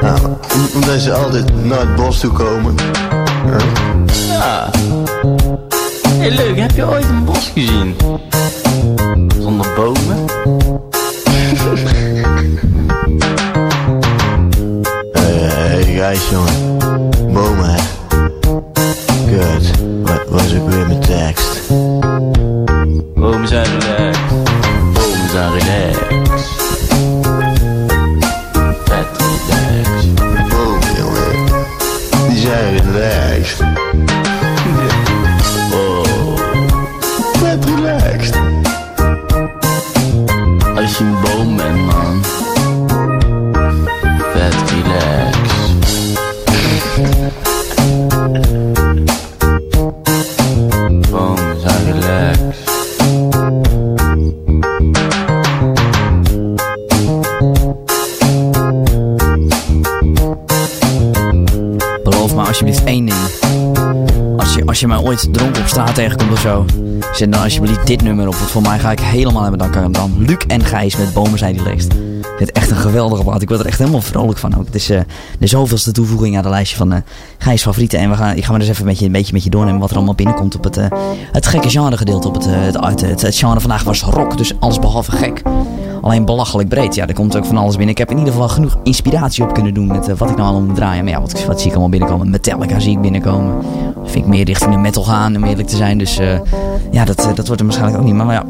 Nou, om- omdat ze altijd naar het bos toe komen. Ja. Hey, leuk. Heb je ooit een bos gezien? Zonder bomen? Hé, hey, Gijs, jongen. Bomen, hè? Straat tegenkomt of zo, zet dan alsjeblieft dit nummer op. Want voor mij ga ik helemaal hebben. Dan kan ik dan Luc en Gijs met Bomen zijn die leest. Het is echt een geweldige plaat. Ik word er echt helemaal vrolijk van ook. Het is eh, de zoveelste toevoeging aan de lijstje van eh Gijs favorieten. En we gaan, ik ga maar eens even een beetje, een beetje met je doornemen wat er allemaal binnenkomt op het, eh, het gekke genre gedeelte. Op het, het, het, genre vandaag was rock, dus alles behalve gek. Alleen belachelijk breed. Ja, er komt ook van alles binnen. Ik heb in ieder geval genoeg inspiratie op kunnen doen met wat ik nou allemaal moet draaien. Maar ja, wat, wat zie ik allemaal binnenkomen? Metallica zie ik binnenkomen. Ik meer richting de metal gaan, om eerlijk te zijn. Dus eh, ja, dat, eh, dat wordt er waarschijnlijk ook niet. Maar ja,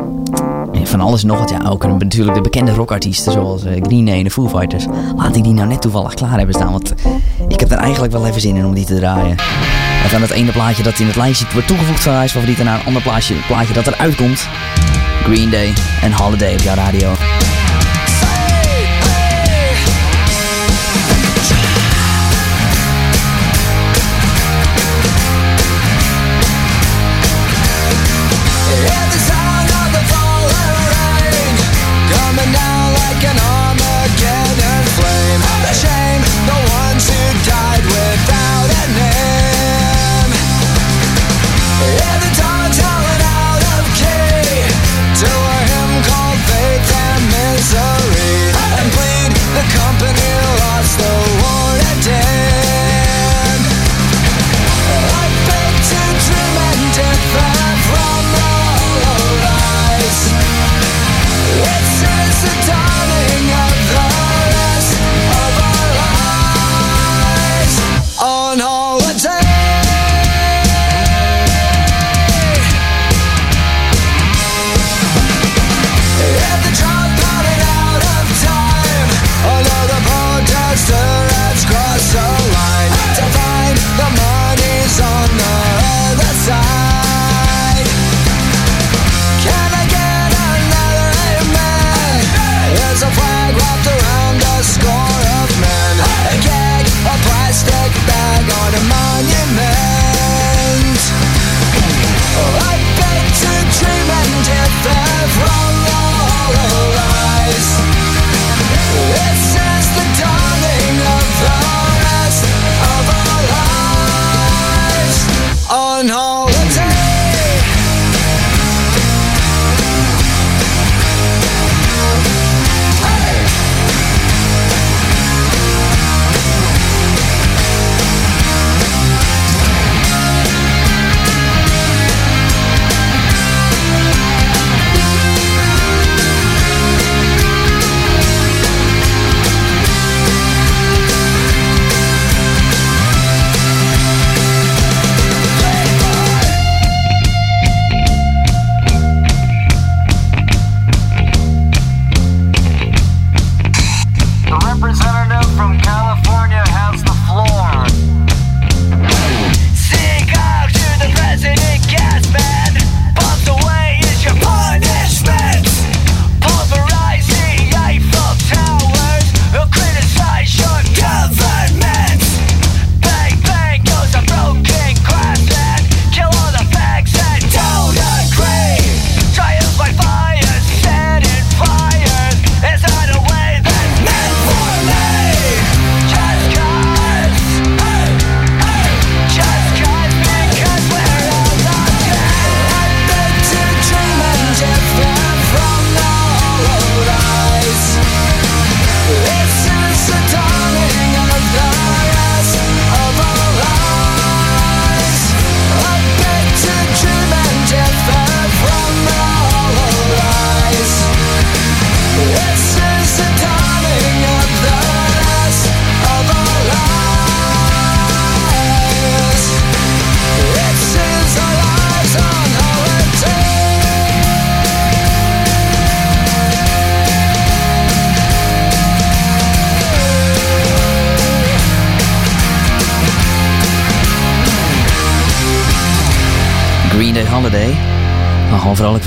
ja, van alles nog wat. Ja, ook natuurlijk de bekende rockartiesten zoals eh, Green Day en de Foo Fighters. Laat ik die nou net toevallig klaar hebben staan. Want ik heb er eigenlijk wel even zin in om die te draaien. En van het ene plaatje dat in het lijstje wordt toegevoegd van Gijs favorieten naar een ander plaatje, plaatje dat eruit komt. Green Day en Holiday op jouw radio.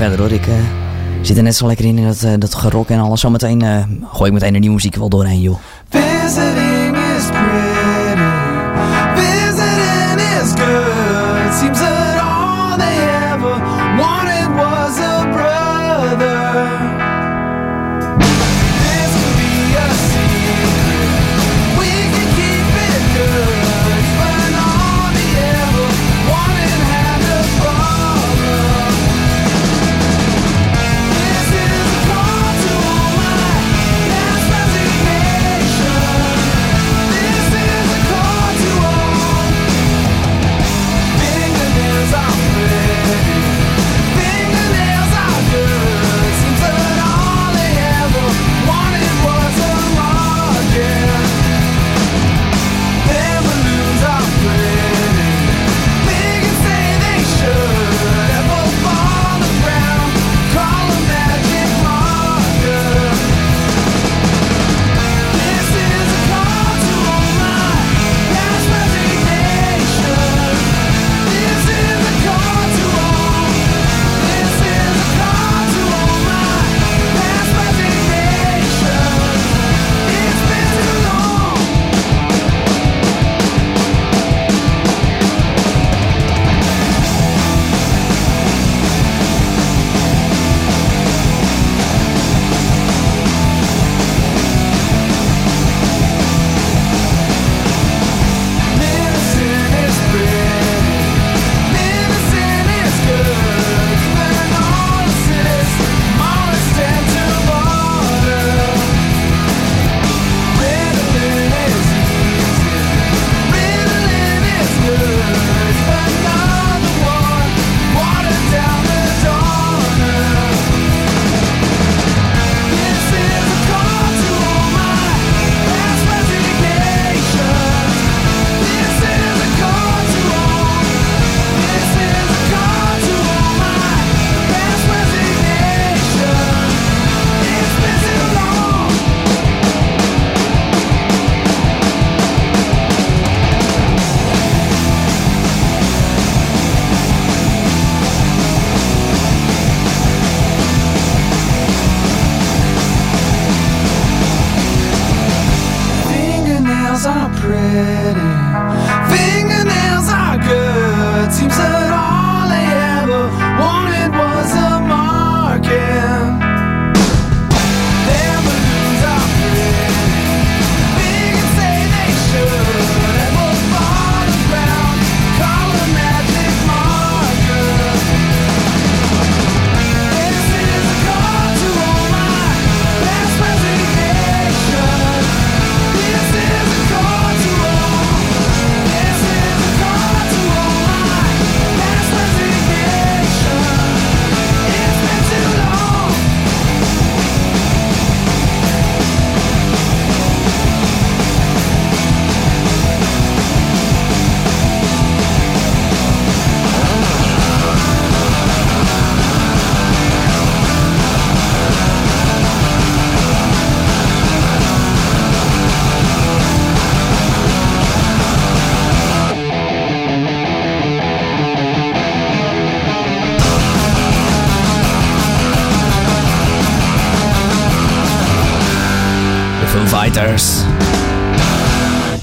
Verder hoor. Ik eh, zit er net zo lekker in, in dat, eh, dat gerok en alles. Zometeen eh gooi ik meteen de nieuwe muziek wel doorheen joh.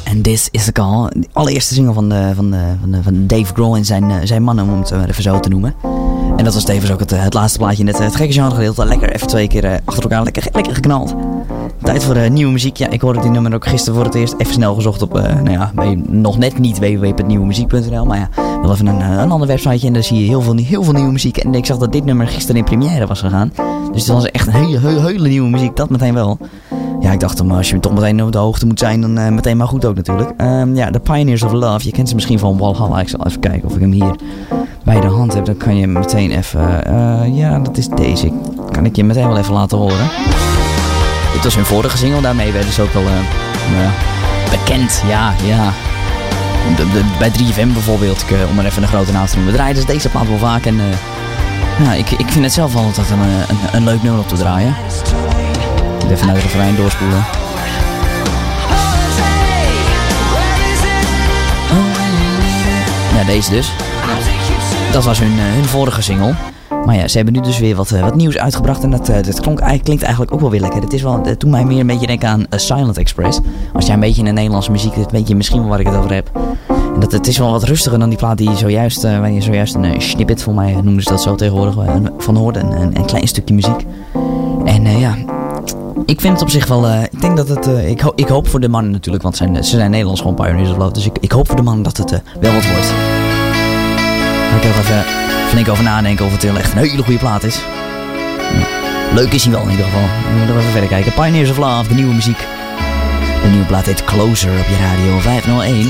En This is the Call. De allereerste single van, de, van, de, van, de, van Dave Grohl en zijn, eh, zijn mannen, om het even zo te noemen. En dat was tevens ook het, eh, het laatste plaatje in het, het gekke genre gedeelte. Lekker even twee keer eh, achter elkaar, lekker, lekker geknald. Tijd voor nieuwe muziek. Ja, ik hoorde die nummer ook gisteren voor het eerst. Even snel gezocht op, nou ja, nog net niet www.nieuwemuziek.nl. Maar ja, wel even een, een ander websiteje. En daar zie je heel veel, heel veel nieuwe muziek. En ik zag dat dit nummer gisteren in première was gegaan. Dus het was echt een hele, hele nieuwe muziek. Dat meteen wel. Ja, ik dacht, maar als je toch meteen op de hoogte moet zijn, dan eh, meteen maar goed ook natuurlijk. Ehm, ja, The Pioneers of Love. Je kent ze misschien van Walhalla. Ik zal even kijken of ik hem hier bij de hand heb. Dan kan je meteen even... eh, ja, dat is deze. Kan ik je meteen wel even laten horen. Dit was hun vorige single. Daarmee werden ze ook wel eh, nou bekend. Ja, ja. Bij 3FM bijvoorbeeld, om er even een grote naam te noemen. We draaien dus deze plaat wel vaak. En ja, ik, ik vind het zelf altijd een, een, een leuk nummer op te draaien. Even naar de refrein doorspoelen. Ja, deze dus. Dat was hun, eh, hun vorige single. Maar ja, ze hebben nu dus weer wat, eh, wat nieuws uitgebracht. En dat, eh, dat klonk, klinkt eigenlijk ook wel weer lekker. Het is wel, doet mij meer een beetje denken aan Silent Express. Als jij een beetje in de Nederlandse muziek zit, weet je misschien wel waar ik het over heb. En dat, het is wel wat rustiger dan die plaat die zojuist, waar je zojuist een snippet, voor mij noemen ze dat zo tegenwoordig, van hoorde. Een, een, klein stukje muziek. En ja, ik vind het op zich wel. eh, ik denk dat het. eh, ik, ik hoop voor de mannen natuurlijk, want zijn, ze zijn Nederlands gewoon pioneers of love. Dus ik, ik hoop voor de mannen dat het eh, wel wat wordt. Ga ik er even flink over nadenken of het wel echt een hele goede plaat is. Leuk is hij wel in ieder geval. We moeten even verder kijken. Pioneers of Love, de nieuwe muziek. De nieuwe plaat heet Closer op je radio 501.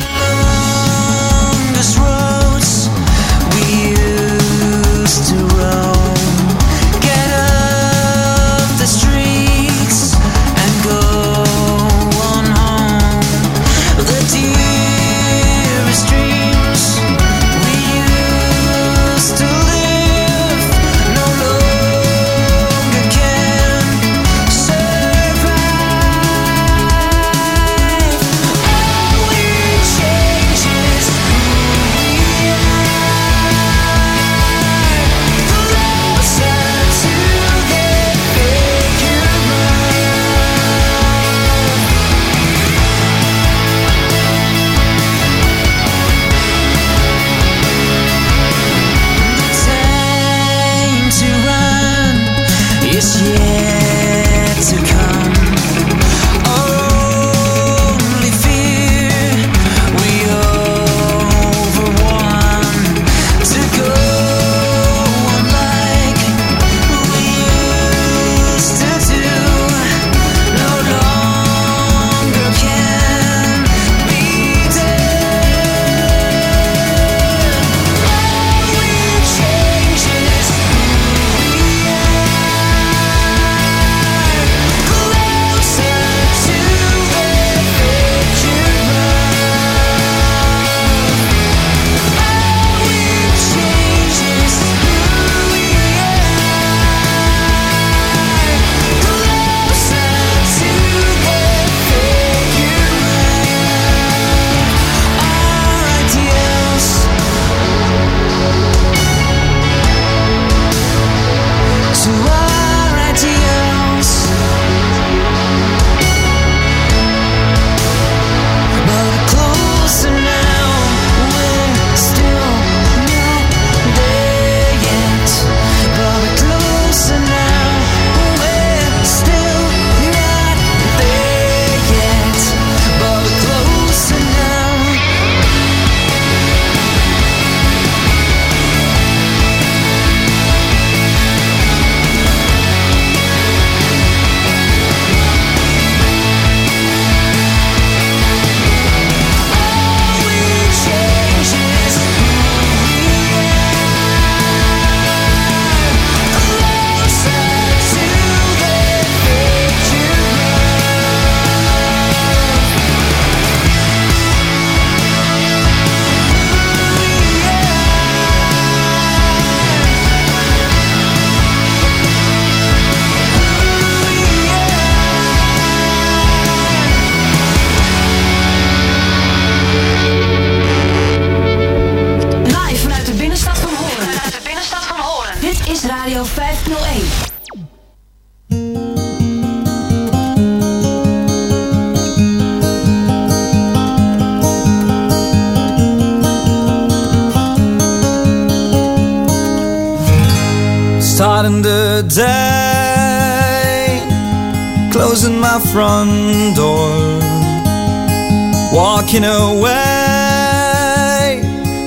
Walking away,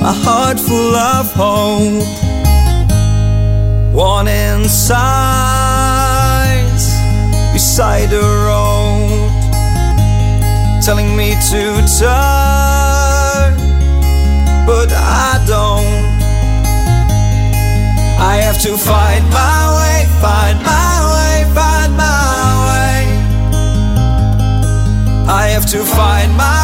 my heart full of hope. Warning signs beside the road, telling me to turn, but I don't. I have to find my way, find my way, find my way. I have to find my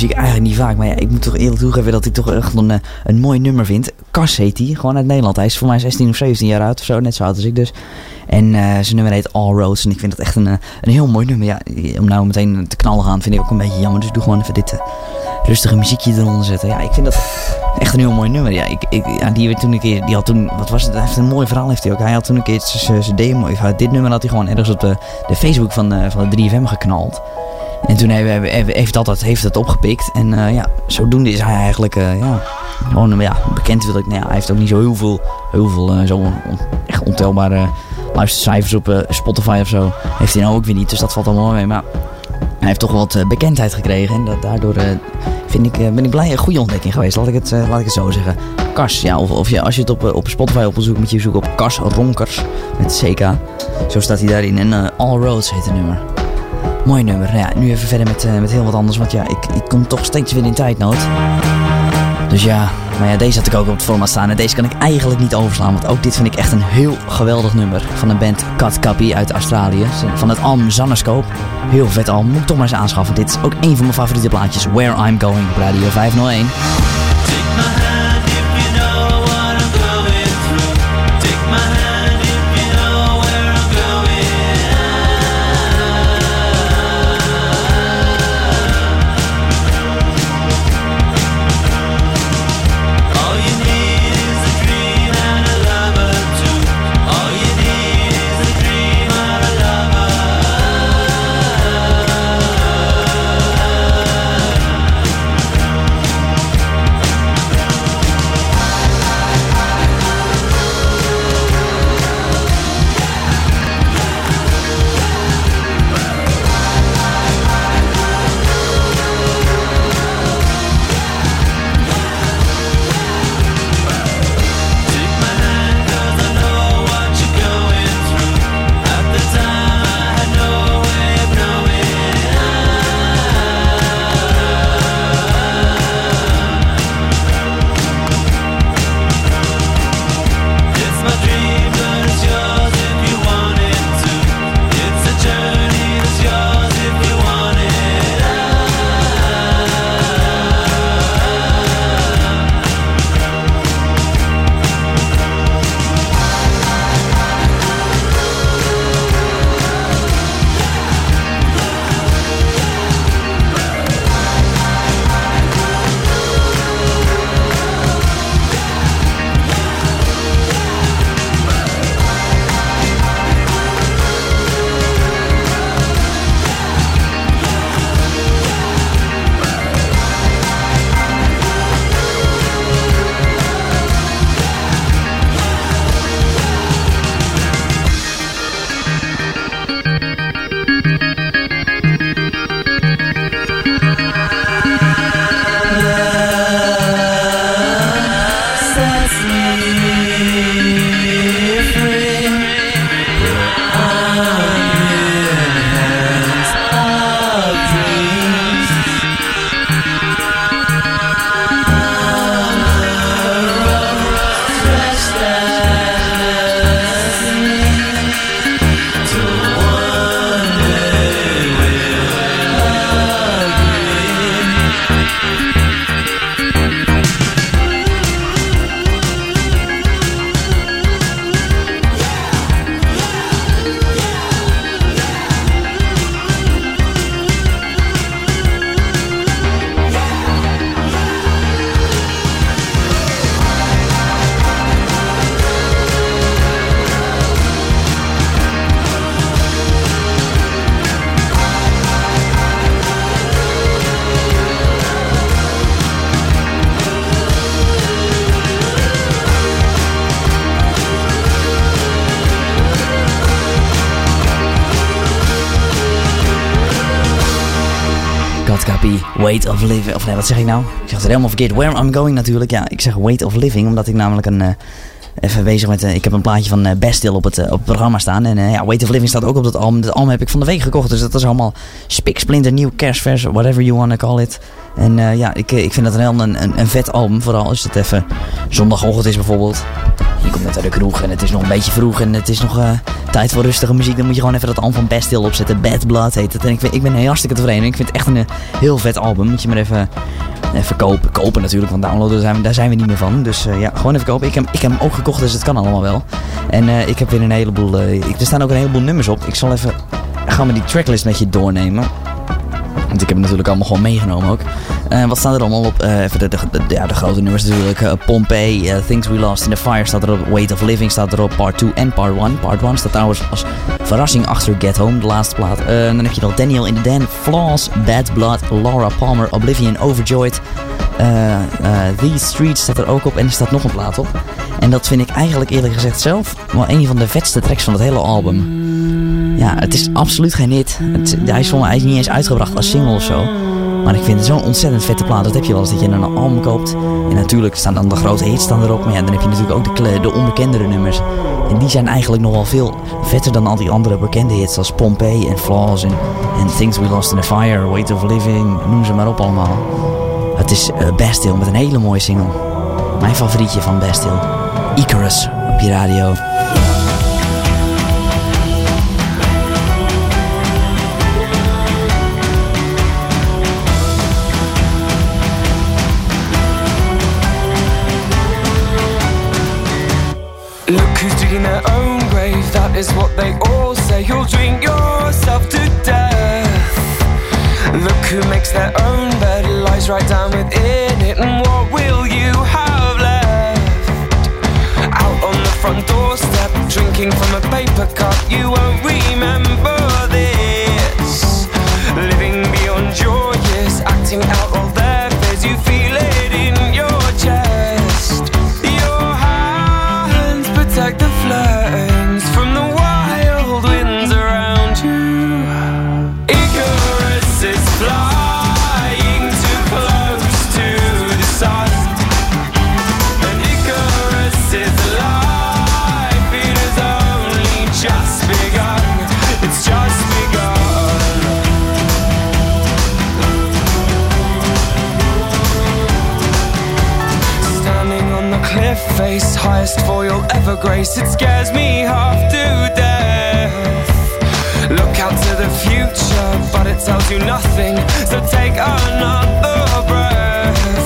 muziek eigenlijk niet vaak. Maar ja, ik moet toch eerlijk toegeven dat ik toch echt een, eh, een mooi nummer vind. Kas heet hij, gewoon uit Nederland. Hij is voor mij 16 of 17 jaar oud of zo, net zo oud als ik dus. En eh, zijn nummer heet All Roads. En ik vind dat echt een, eh, een heel mooi nummer. Ja, om nou meteen te knallen gaan vind ik ook een beetje jammer. Dus ik doe gewoon even dit rustige muziekje eronder zetten. Ja, ik vind dat echt een heel mooi nummer. Ja, ik, ik, ja, die, toen een keer, die had toen, wat was het? Hij heeft een mooi verhaal heeft hij ook. Hij had toen een keer zijn demo, dit nummer had hij gewoon ergens op de, de Facebook van, van de 3FM geknald. En toen heeft dat, dat heeft opgepikt. En eh, ja, zodoende is hij eigenlijk eh, ja, gewoon ja, bekend. Wil ik, nou ja, hij heeft ook niet zo heel veel, heel veel eh, zo on- ontelbare luistercijfers op Spotify of zo. Heeft hij nou ook weer niet, dus dat valt allemaal mee. Maar hij heeft toch wat bekendheid gekregen. En dat, daardoor vind ik, ben ik blij. Een goede ontdekking geweest, laat ik het, laat ik het zo zeggen. Kars, ja, of, of als je het op, op Spotify op wil zoeken, moet je zoeken op Kars Ronkers. Met CK. Zo staat hij daarin. En All Roads heet het nummer. Mooi nummer. Nu even verder met, eh, met heel wat anders. Want ja, ik, kom toch steeds weer in tijdnood. Dus ja, maar ja, deze had ik ook op het format staan. En deze kan ik eigenlijk niet overslaan. Want ook dit vind ik echt een heel geweldig nummer. Van de band Cat Cappy uit Australië. Van het album Zannerscope. Heel vet album. Moet ik toch maar eens aanschaffen. Dit is ook een van mijn favoriete plaatjes. Where I'm Going Radio 501. Weight of Living. Of nee, wat zeg ik nou? Ik zeg het helemaal verkeerd. Where I'm Going natuurlijk. Ja, ik zeg Weight of Living, omdat ik namelijk een... eh, even bezig met... eh, ik heb een plaatje van eh Bastille op het, op programma staan. En ja, Weight of Living staat ook op dat album. Dat album heb ik van de week gekocht. Dus dat is allemaal spiksplinter nieuw kerstvers. Whatever you wanna call it. En eh, ja, ik, eh, ik vind dat een heel een, een, vet album. Vooral als het even zondagochtend is bijvoorbeeld. Je komt net uit de kroeg en het is nog een beetje vroeg en het is nog eh, tijd voor rustige muziek. Dan moet je gewoon even dat album van Bastille opzetten. Bad Blood heet het. En ik, ik ben heel hartstikke tevreden. Ik vind het echt een heel vet album. Moet je maar even, even kopen. Kopen natuurlijk, want downloaden zijn, we, daar zijn we niet meer van. Dus ja, gewoon even kopen. Ik heb, ik heb hem ook gekocht, dus het kan allemaal wel. En ik heb weer een heleboel... er staan ook een heleboel nummers op. Ik zal even... Gaan we die tracklist met je doornemen. Want ik heb het natuurlijk allemaal gewoon meegenomen ook. Eh, wat staat er allemaal op? Eh, even de, grote nummers natuurlijk. Eh, Pompeii, Things We Lost in the Fire staat erop. Weight of Living staat erop. Part 2 en Part 1. Part 1 staat trouwens als verrassing achter Get Home, de laatste plaat. Dan heb je nog Daniel in the Den, Flaws, Bad Blood, Laura Palmer, Oblivion, Overjoyed. These Streets staat er ook op. En er staat nog een plaat op. En dat vind ik eigenlijk eerlijk gezegd zelf wel een van de vetste tracks van het hele album. Ja, het is absoluut geen hit. Hij, is hij is niet eens uitgebracht als single of zo. Maar ik vind het zo'n ontzettend vette plaat. Dat heb je wel eens dat je een album koopt. En natuurlijk staan dan de grote hits staan erop. Maar ja, dan heb je natuurlijk ook de, de onbekendere nummers. En die zijn eigenlijk nog wel veel vetter dan al die andere bekende hits. Zoals Pompeii en Flaws en, Things We Lost in the Fire, Weight of Living. Noem ze maar op allemaal. Het is eh, Bastille met een hele mooie single. Mijn favorietje van Bastille. Icarus op je radio. Their own grave, that is what they all say. You'll drink yourself to death. Look who makes their own bed, lies right down within it. And what will you have left? Out on the front doorstep, drinking from a paper cup, you won't remember face, highest fall ever grace. It scares me half to death. Look out to the future, but it tells you nothing. So take another breath.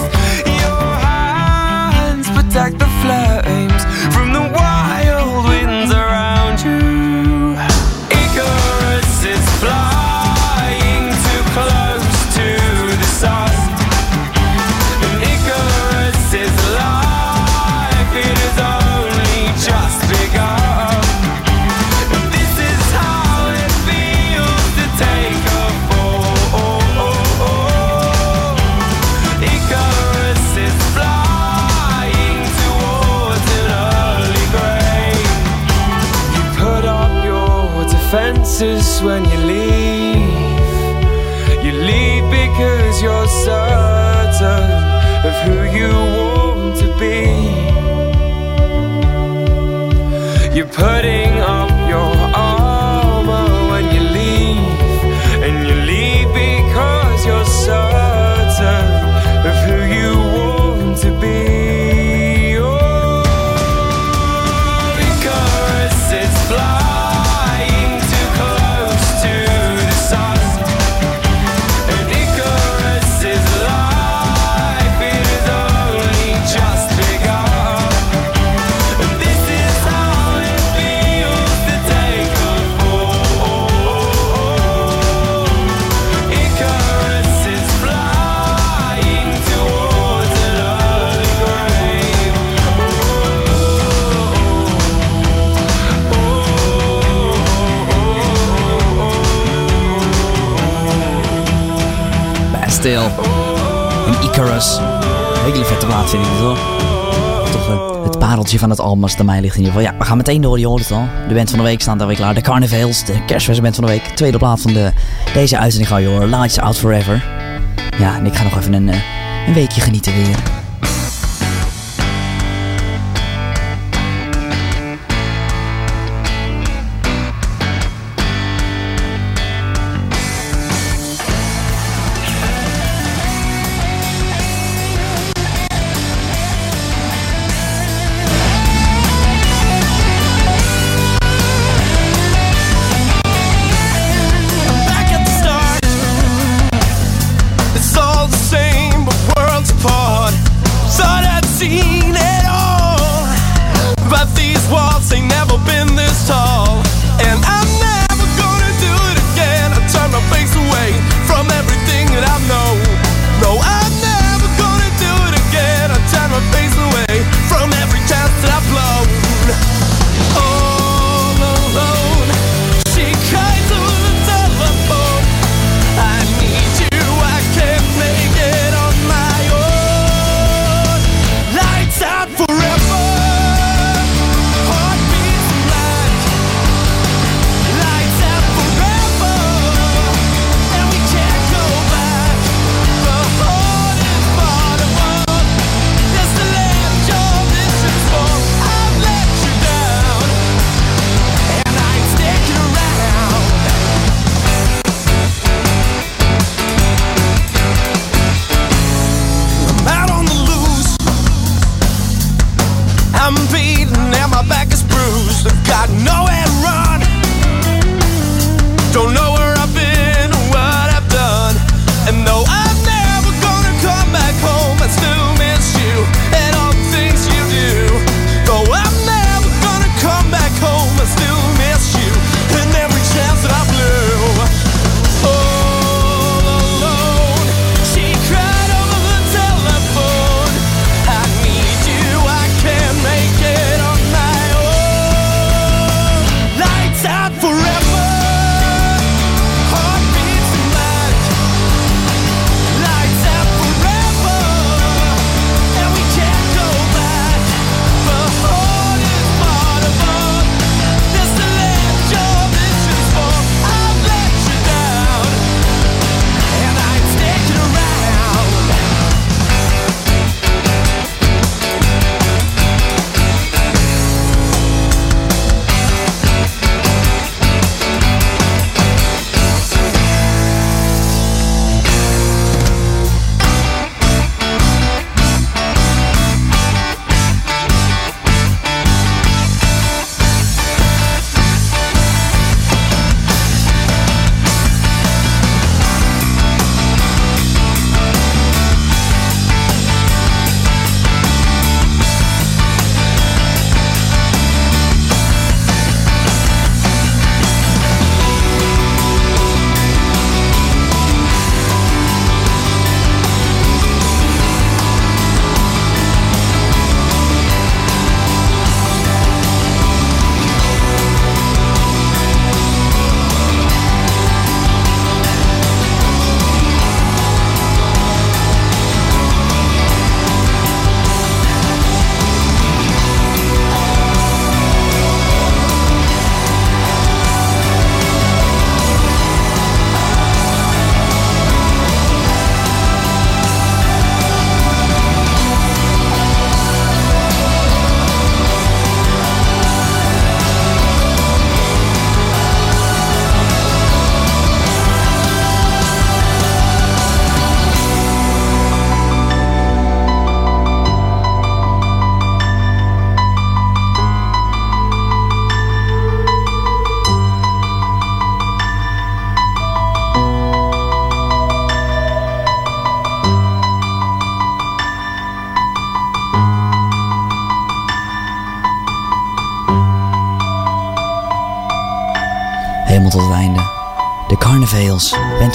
van het album als het aan mij ligt in ieder geval. Ja, we gaan meteen door, je hoort het al. De band van de week staat alweer klaar. De carnavals, de kerstversie band van de week. Tweede plaat van de, deze uitzending ga je horen. Lights Out Forever. Ja, en ik ga nog even een, eh, een weekje genieten weer.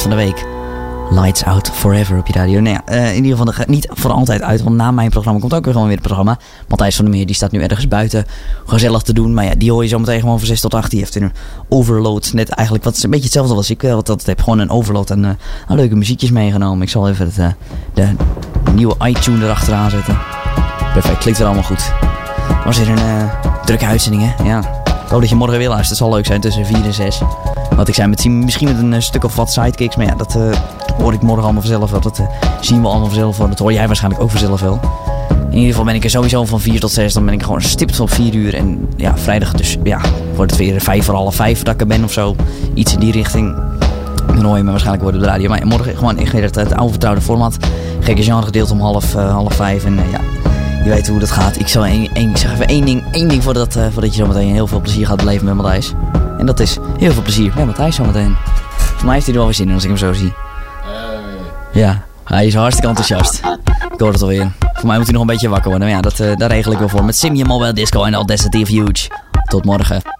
van de week. Lights Out Forever op je radio. Nou ja, eh, in ieder geval gaat niet voor altijd uit. Want na mijn programma komt ook weer gewoon weer het programma. Matthijs van der Meer die staat nu ergens buiten gezellig te doen. Maar ja, die hoor je zo meteen gewoon van 6 tot 8. Die heeft een overload. Net eigenlijk wat is een beetje hetzelfde als ik. Eh, want dat heb gewoon een overload en eh, leuke muziekjes meegenomen. Ik zal even het, de nieuwe iTunes erachteraan zetten. Perfect, klinkt er allemaal goed. Was weer een drukke uitzending hè? Ja. Ik hoop dat je morgen weer luistert. dat zal leuk zijn tussen 4 en 6. Wat ik zei, met, misschien met een eh, stuk of wat sidekicks. Maar ja, dat eh, hoor ik morgen allemaal vanzelf wel. Dat eh, zien we allemaal vanzelf wel. Dat hoor jij waarschijnlijk ook vanzelf wel. In ieder geval ben ik er sowieso van 4 tot 6. Dan ben ik gewoon stipt op 4 uur. En ja, vrijdag dus ja, wordt het weer 5 voor half 5 dat ik er ben of zo. Iets in die richting. Dan maar je me waarschijnlijk worden op de radio. Maar morgen gewoon in het, het oude vertrouwde format. Gekke genre gedeeld om half, uh, half 5. En ja, je weet hoe dat gaat. Ik, zal één, ik zeg even één ding, één ding voordat, uh, voordat je zometeen heel veel plezier gaat beleven met Matthijs. En dat is heel veel plezier met Matthijs zometeen. Voor mij heeft hij er wel weer zin in als ik hem zo zie. Ja, hij is hartstikke enthousiast. Ik hoor het alweer. Voor mij moet hij nog een beetje wakker worden. Maar ja, dat, eh, daar regel ik wel voor. Met Simian Mobile Disco en Audacity of Huge. Tot morgen.